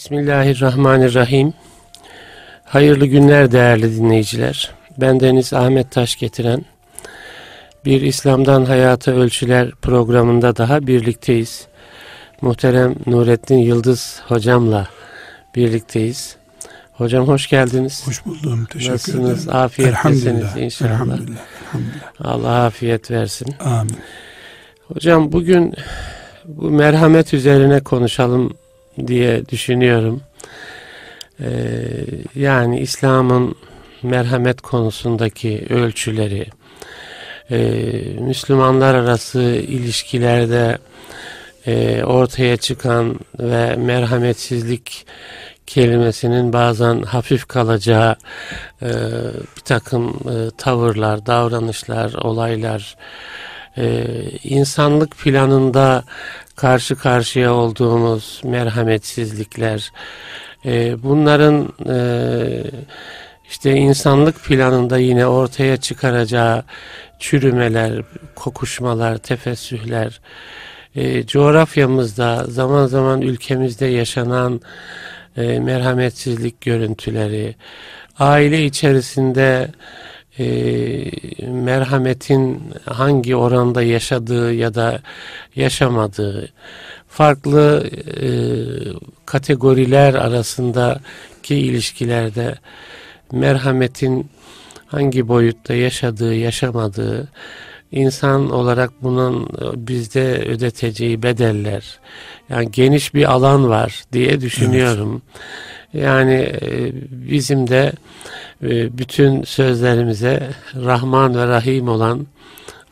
Bismillahirrahmanirrahim. Hayırlı günler değerli dinleyiciler. Ben Deniz Ahmet Taş getiren bir İslam'dan Hayata Ölçüler programında daha birlikteyiz. Muhterem Nurettin Yıldız hocamla birlikteyiz. Hocam hoş geldiniz. Hoş buldum. Teşekkür Nasılsınız? ederim. Afiyettesiniz inşallah. Elhamdülillah. Elhamdülillah. Allah afiyet versin. Amin. Hocam bugün bu merhamet üzerine konuşalım diye düşünüyorum. Ee, yani İslam'ın merhamet konusundaki ölçüleri, e, Müslümanlar arası ilişkilerde e, ortaya çıkan ve merhametsizlik kelimesinin bazen hafif kalacağı e, bir takım e, tavırlar, davranışlar, olaylar, e, insanlık planında karşı karşıya olduğumuz merhametsizlikler, e, bunların e, işte insanlık planında yine ortaya çıkaracağı çürümeler, kokuşmalar, tefessühler, e, coğrafyamızda zaman zaman ülkemizde yaşanan e, merhametsizlik görüntüleri, aile içerisinde e, merhametin hangi oranda yaşadığı ya da yaşamadığı, farklı e, kategoriler arasındaki ilişkilerde merhametin hangi boyutta yaşadığı, yaşamadığı, insan olarak bunun bizde ödeteceği bedeller, yani geniş bir alan var diye düşünüyorum. Evet. Yani bizim de bütün sözlerimize Rahman ve Rahim olan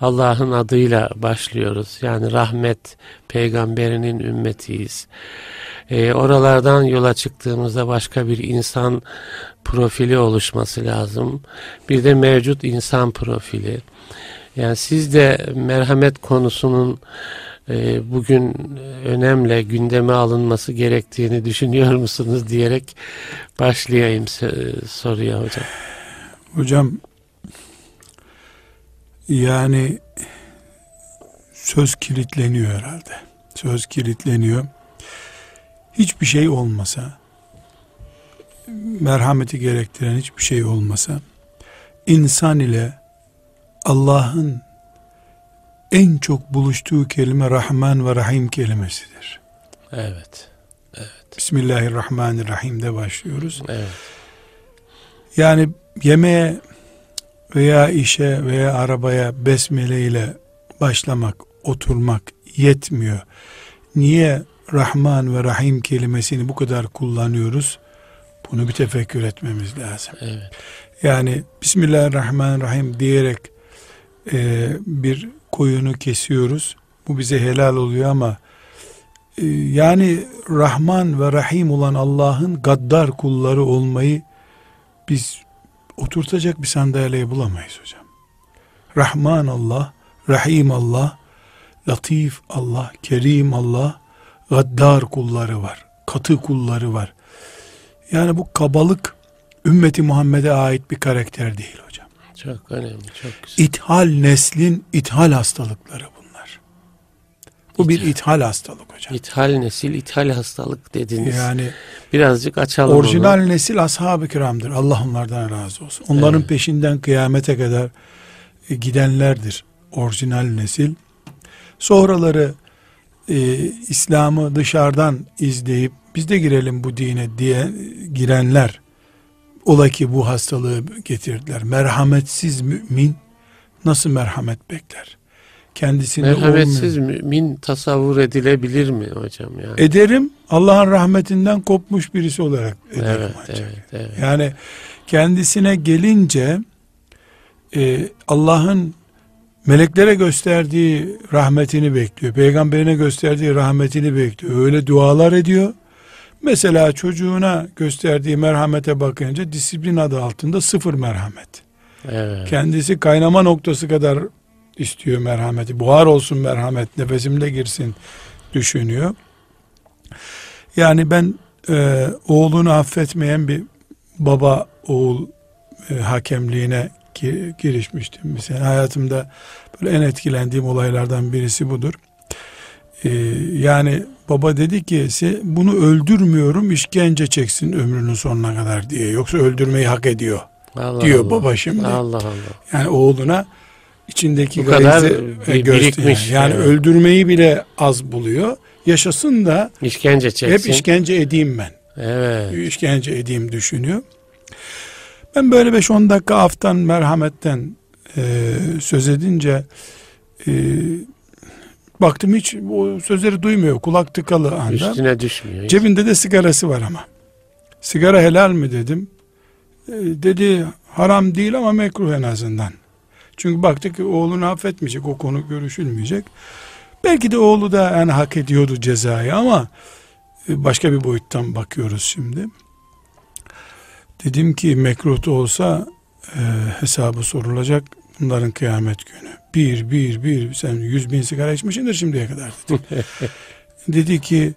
Allah'ın adıyla başlıyoruz. Yani rahmet peygamberinin ümmetiyiz. E, oralardan yola çıktığımızda başka bir insan profili oluşması lazım. Bir de mevcut insan profili. Yani siz de merhamet konusunun e, bugün önemli gündeme alınması gerektiğini düşünüyor musunuz diyerek başlayayım soruya hocam. Hocam yani söz kilitleniyor herhalde. Söz kilitleniyor. Hiçbir şey olmasa, merhameti gerektiren hiçbir şey olmasa, insan ile Allah'ın en çok buluştuğu kelime Rahman ve Rahim kelimesidir. Evet. Evet. Bismillahirrahmanirrahim'de başlıyoruz. Evet. Yani yemeğe veya işe veya arabaya besmele ile başlamak, oturmak yetmiyor. Niye Rahman ve Rahim kelimesini bu kadar kullanıyoruz? Bunu bir tefekkür etmemiz lazım. Evet. Yani Bismillahirrahmanirrahim diyerek e, bir koyunu kesiyoruz. Bu bize helal oluyor ama e, yani Rahman ve Rahim olan Allah'ın gaddar kulları olmayı biz oturtacak bir sandalyeyi bulamayız hocam. Rahman Allah, Rahim Allah, Latif Allah, Kerim Allah, gaddar kulları var, katı kulları var. Yani bu kabalık ümmeti Muhammed'e ait bir karakter değil. Çok önemli, çok güzel. İthal neslin ithal hastalıkları bunlar. Bu İthal. bir ithal hastalık hocam. İthal nesil, ithal hastalık dediniz. Yani birazcık açalım Orijinal onu. nesil ashab-ı kiramdır. Allah onlardan razı olsun. Onların evet. peşinden kıyamete kadar e, gidenlerdir. Orijinal nesil. Sonraları e, İslam'ı dışarıdan izleyip biz de girelim bu dine diye girenler ola ki bu hastalığı getirdiler. Merhametsiz mümin nasıl merhamet bekler? Kendisinde Merhametsiz olmuyor. mümin tasavvur edilebilir mi hocam? Yani? Ederim. Allah'ın rahmetinden kopmuş birisi olarak ederim evet, ancak. Evet, evet. Yani kendisine gelince e, Allah'ın meleklere gösterdiği rahmetini bekliyor. Peygamberine gösterdiği rahmetini bekliyor. Öyle dualar ediyor. Mesela çocuğuna gösterdiği merhamete bakınca disiplin adı altında sıfır merhamet. Evet. Kendisi kaynama noktası kadar istiyor merhameti. Buhar olsun merhamet, nefesimde girsin düşünüyor. Yani ben e, oğlunu affetmeyen bir baba oğul e, hakemliğine girişmiştim. Mesela hayatımda böyle en etkilendiğim olaylardan birisi budur. Ee, yani baba dedi ki bunu öldürmüyorum işkence çeksin ömrünün sonuna kadar diye. Yoksa öldürmeyi hak ediyor. Allah diyor Allah. baba şimdi. Allah Allah. Yani oğluna içindeki Bu kadar birikmiş. Yani, yani evet. öldürmeyi bile az buluyor. Yaşasın da işkence çeksin. Hep işkence edeyim ben. Evet. İşkence edeyim düşünüyor. Ben böyle 5-10 dakika aftan merhametten e, söz edince e, baktım hiç o sözleri duymuyor. Kulak tıkalı anda. Üstüne düşmüyor. Cebinde de sigarası var ama. Sigara helal mi dedim. E, dedi haram değil ama mekruh en azından. Çünkü baktık ki oğlunu affetmeyecek. O konu görüşülmeyecek. Belki de oğlu da yani hak ediyordu cezayı ama e, başka bir boyuttan bakıyoruz şimdi. Dedim ki mekruh olsa e, hesabı sorulacak bunların kıyamet günü. Bir, bir, bir sen yüz bin sigara içmişsindir şimdiye kadar dedi. dedi ki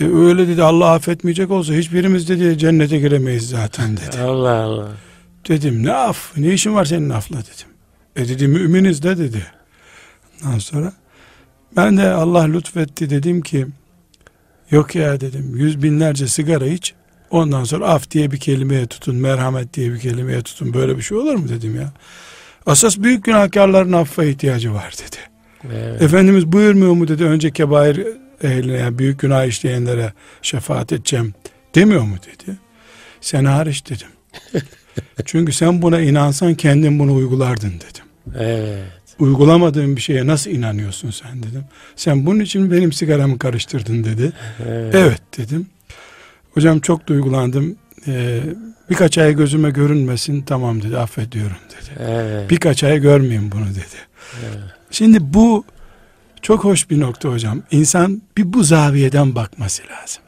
e, öyle dedi Allah affetmeyecek olsa hiçbirimiz dedi cennete giremeyiz zaten dedi. Allah Allah. Dedim ne af ne işin var senin afla dedim. E dedi müminiz de dedi. Ondan sonra ben de Allah lütfetti dedim ki yok ya dedim yüz binlerce sigara iç ondan sonra af diye bir kelimeye tutun merhamet diye bir kelimeye tutun böyle bir şey olur mu dedim ya. Asas büyük günahkarların affa ihtiyacı var dedi. Evet. Efendimiz buyurmuyor mu dedi önce kebair ehline yani büyük günah işleyenlere şefaat edeceğim demiyor mu dedi. Sen hariç dedim. Çünkü sen buna inansan kendin bunu uygulardın dedim. Evet. Uygulamadığın bir şeye nasıl inanıyorsun sen dedim. Sen bunun için benim sigaramı karıştırdın dedi. Evet, evet dedim. Hocam çok duygulandım. Ee, birkaç ay gözüme görünmesin tamam dedi affediyorum dedi. Evet. Birkaç ay görmeyeyim bunu dedi. Evet. Şimdi bu çok hoş bir nokta hocam. İnsan bir bu zaviyeden bakması lazım.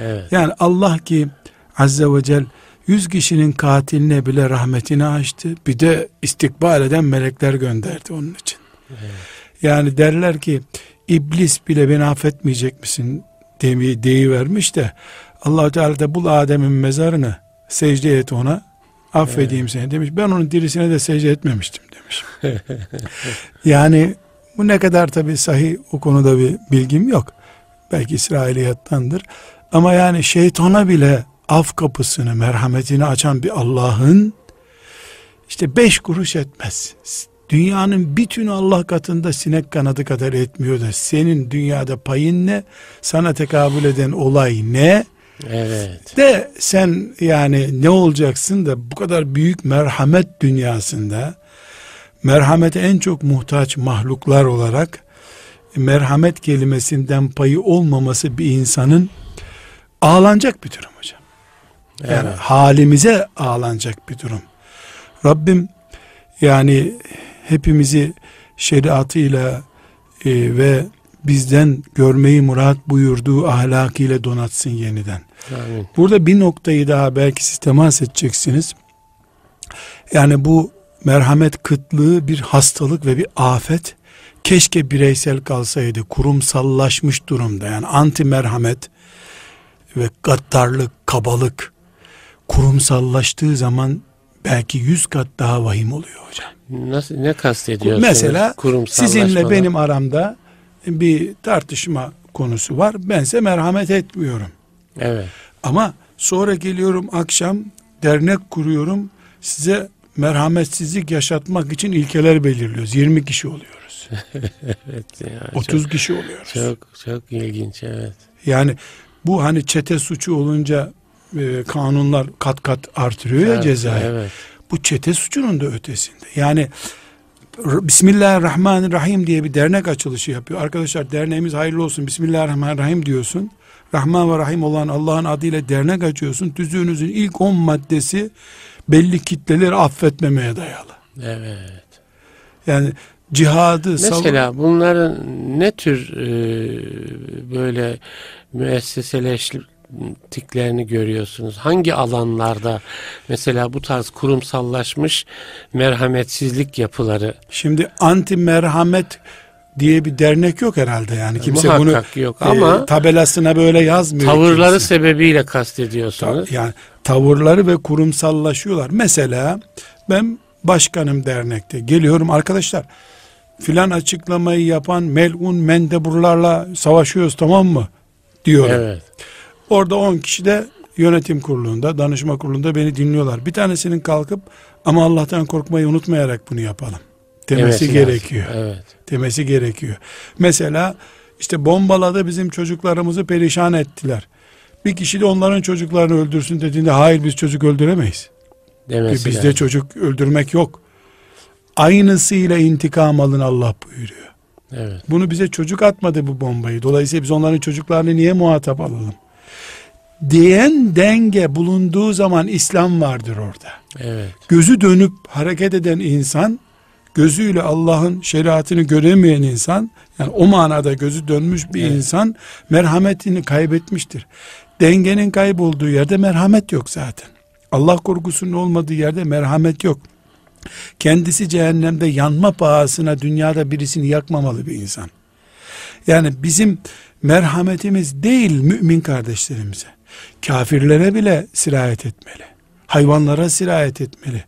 Evet. Yani Allah ki Azze ve Celle yüz kişinin katiline bile rahmetini açtı. Bir de istikbal eden melekler gönderdi onun için. Evet. Yani derler ki iblis bile beni affetmeyecek misin demeyi deyivermiş de allah Teala da bul Adem'in mezarını secde et ona affedeyim evet. seni demiş. Ben onun dirisine de secde etmemiştim demiş. yani bu ne kadar tabi sahih o konuda bir bilgim yok. Belki İsrailiyattandır. Ama yani şeytana bile af kapısını, merhametini açan bir Allah'ın işte beş kuruş etmez. Dünyanın bütünü Allah katında sinek kanadı kadar etmiyor da senin dünyada payın ne? Sana tekabül eden olay ne? Evet. De sen yani ne olacaksın da bu kadar büyük merhamet dünyasında merhamete en çok muhtaç mahluklar olarak merhamet kelimesinden payı olmaması bir insanın ağlanacak bir durum hocam. Yani evet. halimize ağlanacak bir durum. Rabbim yani hepimizi şeriatıyla e, ve bizden görmeyi murat buyurduğu ahlakıyla donatsın yeniden. Amin. Burada bir noktayı daha belki siz temas edeceksiniz. Yani bu merhamet kıtlığı bir hastalık ve bir afet. Keşke bireysel kalsaydı, kurumsallaşmış durumda. Yani anti merhamet ve gaddarlık, kabalık kurumsallaştığı zaman belki yüz kat daha vahim oluyor hocam. Nasıl ne kastediyorsunuz? Mesela sizinle benim aramda bir tartışma konusu var. Bense merhamet etmiyorum. Evet. Ama sonra geliyorum akşam dernek kuruyorum. Size merhametsizlik yaşatmak için ilkeler belirliyoruz. 20 kişi oluyoruz. evet ya, 30 çok, kişi oluyoruz. Çok çok ilginç evet. Yani bu hani çete suçu olunca e, kanunlar kat kat artırıyor evet, ya cezayı. Evet. Bu çete suçunun da ötesinde. Yani Bismillahirrahmanirrahim diye bir dernek açılışı yapıyor. Arkadaşlar derneğimiz hayırlı olsun. Bismillahirrahmanirrahim diyorsun. Rahman ve Rahim olan Allah'ın adıyla dernek açıyorsun. Tüzüğünüzün ilk 10 maddesi belli kitleleri affetmemeye dayalı. Evet. Yani cihadı mesela savun... bunların ne tür e, böyle müesseseleştiklerini görüyorsunuz? Hangi alanlarda mesela bu tarz kurumsallaşmış merhametsizlik yapıları? Şimdi anti merhamet diye bir dernek yok herhalde yani kimse Muhakkak bunu yok ama e, tabelasına böyle yazmıyor. Tavırları kimse. sebebiyle kastediyorsunuz. Ta, yani tavırları ve kurumsallaşıyorlar. Mesela ben başkanım dernekte geliyorum arkadaşlar filan açıklamayı yapan melun mendeburlarla savaşıyoruz tamam mı? Diyorum. Evet. Orada 10 kişi de yönetim kurulunda, danışma kurulunda beni dinliyorlar. Bir tanesinin kalkıp ama Allah'tan korkmayı unutmayarak bunu yapalım. Demesi Demesi gerekiyor. Evet. Demesi gerekiyor. Mesela işte bombaladı bizim çocuklarımızı perişan ettiler. Bir kişi de onların çocuklarını öldürsün dediğinde hayır biz çocuk öldüremeyiz. Demesi Bizde yani. çocuk öldürmek yok. Aynısıyla intikam alın Allah buyuruyor. Evet. Bunu bize çocuk atmadı bu bombayı. Dolayısıyla biz onların çocuklarını niye muhatap alalım? Diyen denge bulunduğu zaman İslam vardır orada. Evet. Gözü dönüp hareket eden insan, gözüyle Allah'ın şeriatını göremeyen insan, yani o manada gözü dönmüş bir evet. insan merhametini kaybetmiştir. Dengenin kaybolduğu yerde merhamet yok zaten. Allah korkusunun olmadığı yerde merhamet yok. Kendisi cehennemde yanma pahasına dünyada birisini yakmamalı bir insan. Yani bizim merhametimiz değil mümin kardeşlerimize. Kafirlere bile sirayet etmeli. Hayvanlara sirayet etmeli.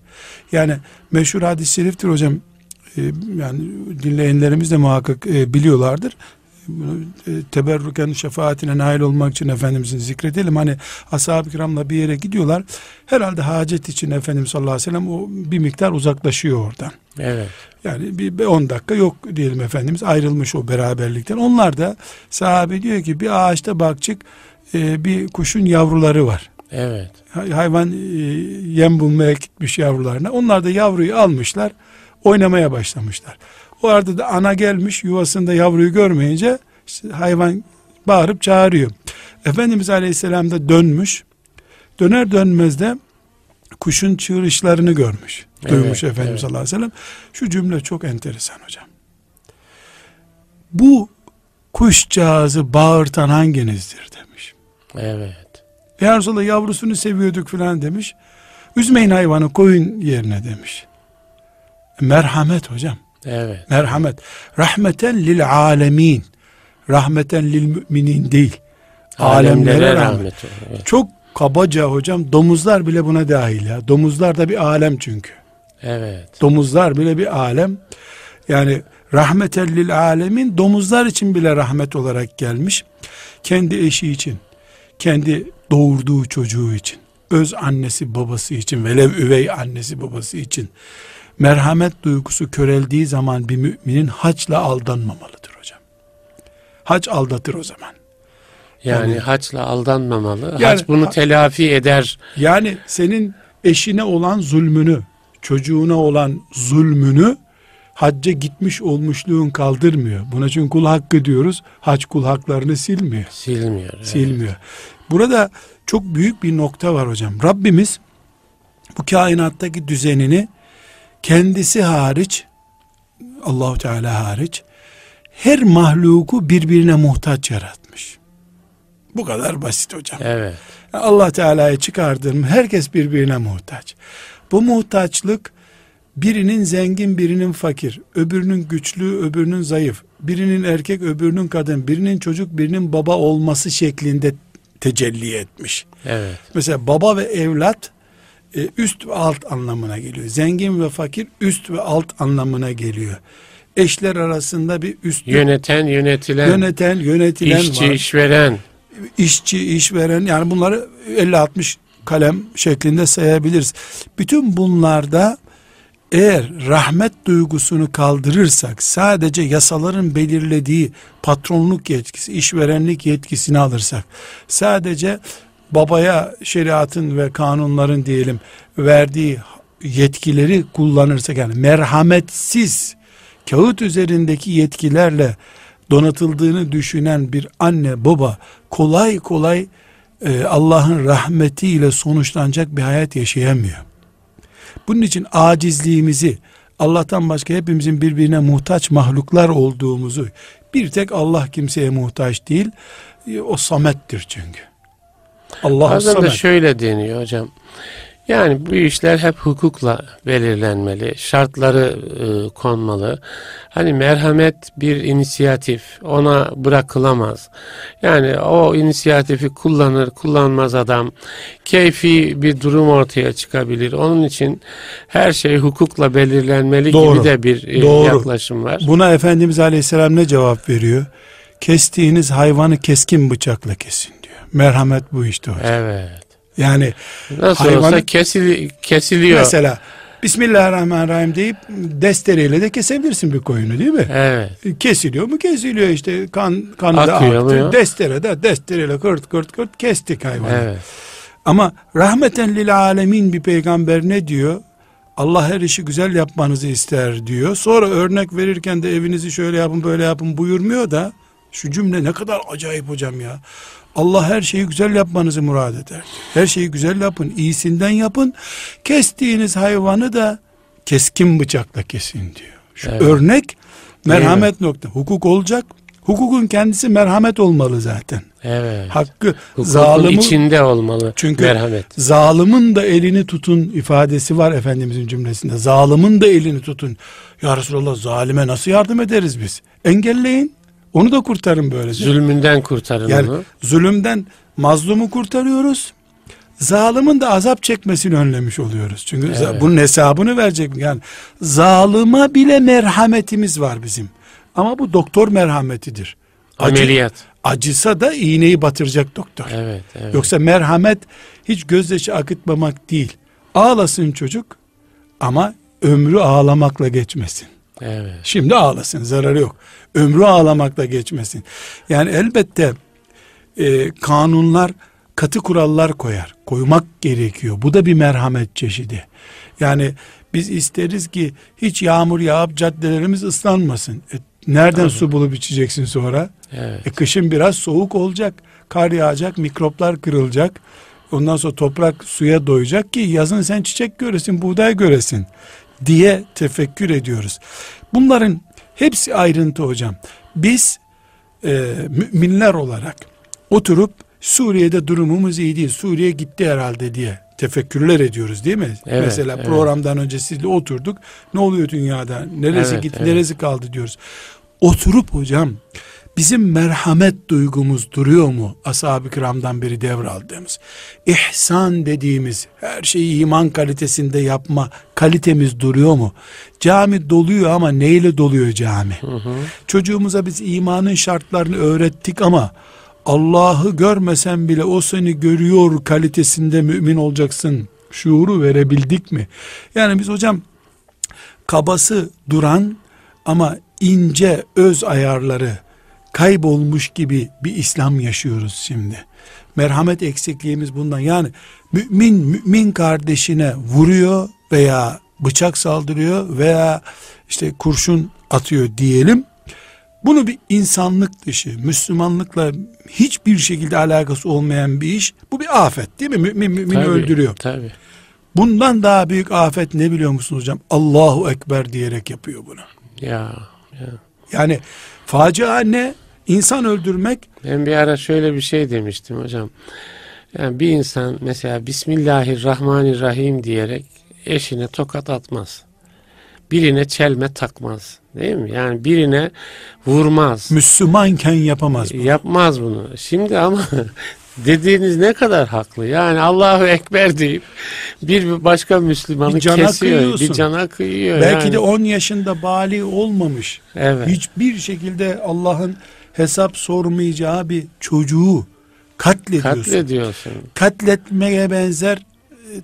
Yani meşhur hadis-i şeriftir hocam. Ee, yani dinleyenlerimiz de muhakkak e, biliyorlardır. E, teberrüken şefaatine nail olmak için Efendimizin zikredelim. Hani ashab-ı kiramla bir yere gidiyorlar. Herhalde hacet için Efendimiz sallallahu aleyhi ve sellem o bir miktar uzaklaşıyor oradan. Evet. Yani bir 10 dakika yok diyelim Efendimiz ayrılmış o beraberlikten. Onlar da sahabe diyor ki bir ağaçta bakçık e, bir kuşun yavruları var. Evet. Hayvan e, yem bulmaya gitmiş yavrularına. Onlar da yavruyu almışlar. Oynamaya başlamışlar. O arada da ana gelmiş yuvasında yavruyu görmeyince işte hayvan bağırıp çağırıyor. Efendimiz Aleyhisselam da dönmüş. Döner dönmez de kuşun çığırışlarını görmüş. Evet, duymuş Efendimiz evet. sallallahu aleyhi ve sellem. Şu cümle çok enteresan hocam. Bu kuşcağızı bağırtan hanginizdir demiş. Evet. Ya Resulallah yavrusunu seviyorduk filan demiş. Üzmeyin hayvanı koyun yerine demiş. Merhamet hocam. Evet. Merhamet. Rahmeten lil alemin. Rahmeten lil müminin değil. Alemlere, Alemlere rahmet. rahmet. Evet. Çok kabaca hocam domuzlar bile buna dahil ya. Domuzlar da bir alem çünkü. Evet. Domuzlar bile bir alem. Yani rahmeten lil alemin domuzlar için bile rahmet olarak gelmiş. Kendi eşi için, kendi doğurduğu çocuğu için, öz annesi babası için, velev üvey annesi babası için merhamet duygusu köreldiği zaman bir müminin haçla aldanmamalıdır hocam. Haç aldatır o zaman. Yani, yani haçla aldanmamalı. Yani, haç bunu telafi eder. Yani senin eşine olan zulmünü, çocuğuna olan zulmünü hacca gitmiş olmuşluğun kaldırmıyor. Buna çünkü kul hakkı diyoruz. Hac kul haklarını silmiyor. Silmiyor. Evet. Silmiyor. Burada çok büyük bir nokta var hocam. Rabbimiz bu kainattaki düzenini kendisi hariç Allahu Teala hariç her mahluku birbirine muhtaç yaratmış. Bu kadar basit hocam. Evet. Allah Teala'yı çıkardığım herkes birbirine muhtaç. Bu muhtaçlık birinin zengin birinin fakir, öbürünün güçlü öbürünün zayıf, birinin erkek öbürünün kadın, birinin çocuk birinin baba olması şeklinde tecelli etmiş. Evet. Mesela baba ve evlat e, üst ve alt anlamına geliyor. Zengin ve fakir üst ve alt anlamına geliyor. Eşler arasında bir üst yöneten yönetilen yöneten yönetilen işçi var. işveren işçi işveren yani bunları 50 60 kalem şeklinde sayabiliriz. Bütün bunlarda eğer rahmet duygusunu kaldırırsak sadece yasaların belirlediği patronluk yetkisi, işverenlik yetkisini alırsak sadece babaya şeriatın ve kanunların diyelim verdiği yetkileri kullanırsak yani merhametsiz kağıt üzerindeki yetkilerle donatıldığını düşünen bir anne baba kolay kolay e, Allah'ın rahmetiyle sonuçlanacak bir hayat yaşayamıyor. Bunun için acizliğimizi Allah'tan başka hepimizin birbirine muhtaç mahluklar olduğumuzu bir tek Allah kimseye muhtaç değil o samettir çünkü. Allah Bazen de şöyle deniyor hocam. Yani bu işler hep hukukla belirlenmeli, şartları e, konmalı. Hani merhamet bir inisiyatif, ona bırakılamaz. Yani o inisiyatifi kullanır, kullanmaz adam. Keyfi bir durum ortaya çıkabilir. Onun için her şey hukukla belirlenmeli Doğru. gibi de bir e, Doğru. yaklaşım var. Buna Efendimiz Aleyhisselam ne cevap veriyor? Kestiğiniz hayvanı keskin bıçakla kesin. Merhamet bu işte hocam. Evet. Yani nasıl hayvanı, olsa kesil, kesiliyor. Mesela Bismillahirrahmanirrahim deyip destereyle de kesebilirsin bir koyunu değil mi? Evet. Kesiliyor mu? Kesiliyor işte kan kan da aktı. Destere de destereyle kırt kırt kırt kestik hayvanı. Evet. Ama rahmeten lil alemin bir peygamber ne diyor? Allah her işi güzel yapmanızı ister diyor. Sonra örnek verirken de evinizi şöyle yapın böyle yapın buyurmuyor da şu cümle ne kadar acayip hocam ya. Allah her şeyi güzel yapmanızı murad eder. Her şeyi güzel yapın, iyisinden yapın. Kestiğiniz hayvanı da keskin bıçakla kesin diyor. Şu evet. örnek merhamet nokta. Hukuk olacak. Hukukun kendisi merhamet olmalı zaten. Evet. Hakkı Hukukun zalimi içinde olmalı. Çünkü merhamet. zalimin de elini tutun ifadesi var Efendimizin cümlesinde. Zalimin de elini tutun. Ya Resulallah zalime nasıl yardım ederiz biz? Engelleyin. Onu da kurtarın böylece. Zulmünden kurtarın yani, onu. Zulümden mazlumu kurtarıyoruz. Zalimin de azap çekmesini önlemiş oluyoruz. Çünkü evet. bunun hesabını verecek. Yani zalıma bile merhametimiz var bizim. Ama bu doktor merhametidir. Acı, Ameliyat. Acısa da iğneyi batıracak doktor. Evet, evet. Yoksa merhamet hiç gözyaşı akıtmamak değil. Ağlasın çocuk ama ömrü ağlamakla geçmesin. Evet. Şimdi ağlasın zararı yok. Ömrü ağlamakla geçmesin. Yani elbette e, kanunlar katı kurallar koyar. Koymak gerekiyor. Bu da bir merhamet çeşidi. Yani biz isteriz ki hiç yağmur yağıp caddelerimiz ıslanmasın. E, nereden Tabii. su bulup içeceksin sonra? Evet. E, kışın biraz soğuk olacak. Kar yağacak, mikroplar kırılacak. Ondan sonra toprak suya doyacak ki yazın sen çiçek göresin, buğday göresin diye tefekkür ediyoruz. Bunların hepsi ayrıntı hocam. Biz e, müminler olarak oturup Suriye'de durumumuz iyi değil. Suriye gitti herhalde diye tefekkürler ediyoruz değil mi? Evet, Mesela evet. programdan önce sizle oturduk. Ne oluyor dünyada? Neresi evet, gitti, evet. neresi kaldı diyoruz. Oturup hocam bizim merhamet duygumuz duruyor mu? Ashab-ı kiramdan beri devraldığımız. İhsan dediğimiz her şeyi iman kalitesinde yapma kalitemiz duruyor mu? Cami doluyor ama neyle doluyor cami? Hı hı. Çocuğumuza biz imanın şartlarını öğrettik ama Allah'ı görmesen bile o seni görüyor kalitesinde mümin olacaksın. Şuuru verebildik mi? Yani biz hocam kabası duran ama ince öz ayarları kaybolmuş gibi bir İslam yaşıyoruz şimdi. Merhamet eksikliğimiz bundan. Yani mümin mümin kardeşine vuruyor veya bıçak saldırıyor veya işte kurşun atıyor diyelim. Bunu bir insanlık dışı, Müslümanlıkla hiçbir şekilde alakası olmayan bir iş. Bu bir afet değil mi? Mümin mümini tabii, öldürüyor. Tabii. Bundan daha büyük afet ne biliyor musunuz hocam? Allahu Ekber diyerek yapıyor bunu. Ya, ya. Yani facia ne? İnsan öldürmek. Ben bir ara şöyle bir şey demiştim hocam. Yani bir insan mesela Bismillahirrahmanirrahim diyerek eşine tokat atmaz. Birine çelme takmaz. Değil mi? Yani birine vurmaz. Müslümanken yapamaz bunu. Yapmaz bunu. Şimdi ama dediğiniz ne kadar haklı. Yani Allahu Ekber deyip bir başka Müslümanı bir cana kesiyor. Kıyıyorsun. Bir cana kıyıyor. Belki yani. de 10 yaşında bali olmamış. Evet. Hiçbir şekilde Allah'ın hesap sormayacağı bir çocuğu katlediyorsun. Katlediyorsun. Katletmeye benzer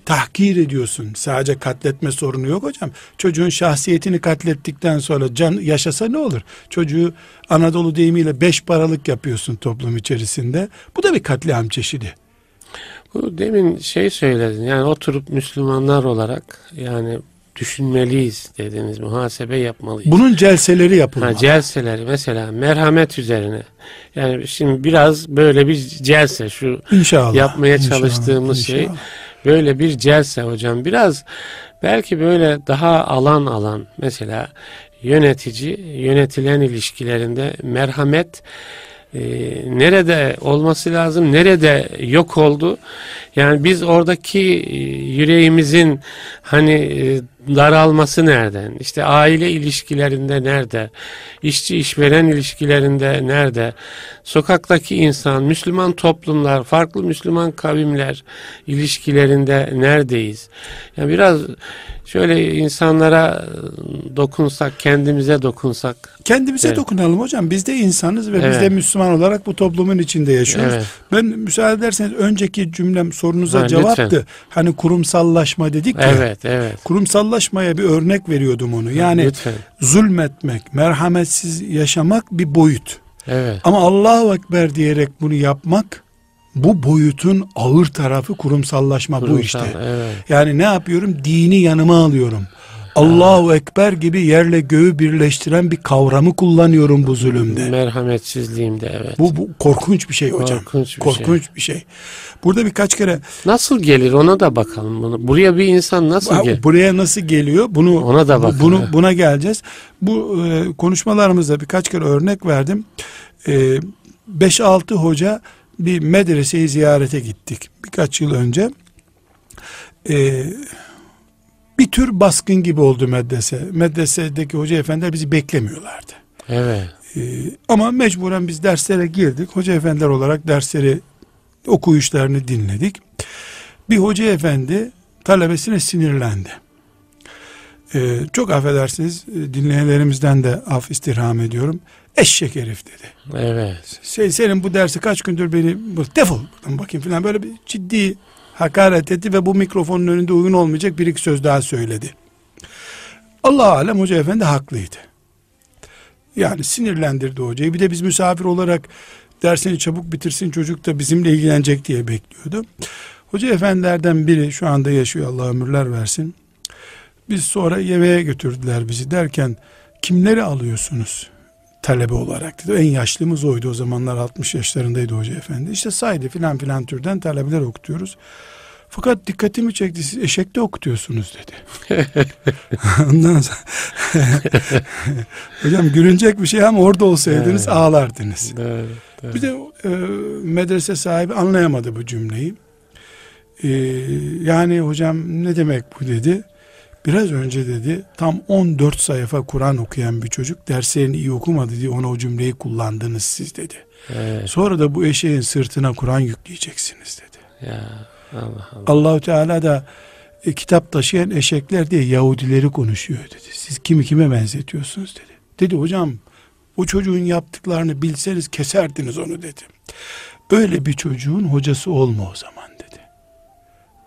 tahkir ediyorsun. Sadece katletme sorunu yok hocam. Çocuğun şahsiyetini katlettikten sonra can yaşasa ne olur? Çocuğu Anadolu deyimiyle beş paralık yapıyorsun toplum içerisinde. Bu da bir katliam çeşidi. Bu demin şey söyledin yani oturup Müslümanlar olarak yani düşünmeliyiz dediniz. Muhasebe yapmalıyız. Bunun celseleri yapılmalı. Ha, celseleri mesela merhamet üzerine. Yani şimdi biraz böyle bir celse şu inşallah, yapmaya çalıştığımız inşallah, şey. Böyle bir celse hocam. Biraz belki böyle daha alan alan mesela yönetici yönetilen ilişkilerinde merhamet e, nerede olması lazım, nerede yok oldu. Yani biz oradaki e, yüreğimizin hani e, daralması nereden? İşte aile ilişkilerinde nerede? İşçi işveren ilişkilerinde nerede? Sokaktaki insan, Müslüman toplumlar, farklı Müslüman kavimler ilişkilerinde neredeyiz? Yani biraz şöyle insanlara dokunsak, kendimize dokunsak. Kendimize evet. dokunalım hocam. Biz de insanız ve evet. biz de Müslüman olarak bu toplumun içinde yaşıyoruz. Evet. Ben müsaade ederseniz önceki cümlem sorunuza ha, cevaptı. Lütfen. Hani kurumsallaşma dedik ya. Evet, evet. Kurumsallaşmaya bir örnek veriyordum onu. Yani lütfen. zulmetmek, merhametsiz yaşamak bir boyut. Evet. Ama Allahu Ekber diyerek bunu yapmak bu boyutun ağır tarafı kurumsallaşma Kurumsal, bu işte. Evet. Yani ne yapıyorum? Dini yanıma alıyorum. Allahu Ekber gibi yerle göğü birleştiren bir kavramı kullanıyorum bu zulümde. Merhametsizliğimde evet. Bu, bu korkunç bir şey hocam. Korkunç bir korkunç şey. bir şey. Burada birkaç kere nasıl gelir ona da bakalım bunu. Buraya bir insan nasıl gelir? Buraya nasıl geliyor? Bunu ona da bakalım. Bunu buna geleceğiz. Bu e, konuşmalarımızda birkaç kere örnek verdim. 5-6 e, hoca bir medreseyi ziyarete gittik birkaç yıl önce. Ee, bir tür baskın gibi oldu medrese. Medresedeki hoca efendiler bizi beklemiyorlardı. Evet. Ee, ama mecburen biz derslere girdik. Hoca efendiler olarak dersleri okuyuşlarını dinledik. Bir hoca efendi talebesine sinirlendi. Ee, çok affedersiniz dinleyenlerimizden de af istirham ediyorum. Eşek herif dedi. Evet. Şey, senin bu dersi kaç gündür beni defol bakayım falan böyle bir ciddi hakaret etti ve bu mikrofonun önünde uygun olmayacak bir iki söz daha söyledi. Allah alem hoca efendi haklıydı. Yani sinirlendirdi hocayı. Bir de biz misafir olarak dersini çabuk bitirsin çocuk da bizimle ilgilenecek diye bekliyordu. Hoca efendilerden biri şu anda yaşıyor Allah ömürler versin. Biz sonra yemeğe götürdüler bizi derken kimleri alıyorsunuz? Talebe olarak dedi. En yaşlımız oydu o zamanlar 60 yaşlarındaydı hoca efendi. İşte saydı filan filan türden talebeler okutuyoruz. Fakat dikkatimi çekti siz eşekte okutuyorsunuz dedi. Ondan sonra hocam gülünecek bir şey ama orada olsaydınız evet. ağlardınız. Evet, evet. Bir de e, medrese sahibi anlayamadı bu cümleyi. E, yani hocam ne demek bu dedi. Biraz önce dedi tam 14 sayfa Kur'an okuyan bir çocuk derslerini iyi okumadı diye ona o cümleyi kullandınız siz dedi. Evet. Sonra da bu eşeğin sırtına Kur'an yükleyeceksiniz dedi. Ya Allah Allah. Allahu Teala da e, kitap taşıyan eşekler diye Yahudileri konuşuyor dedi. Siz kimi kime benzetiyorsunuz dedi. Dedi hocam o çocuğun yaptıklarını bilseniz keserdiniz onu dedi. Öyle bir çocuğun hocası olma o zaman.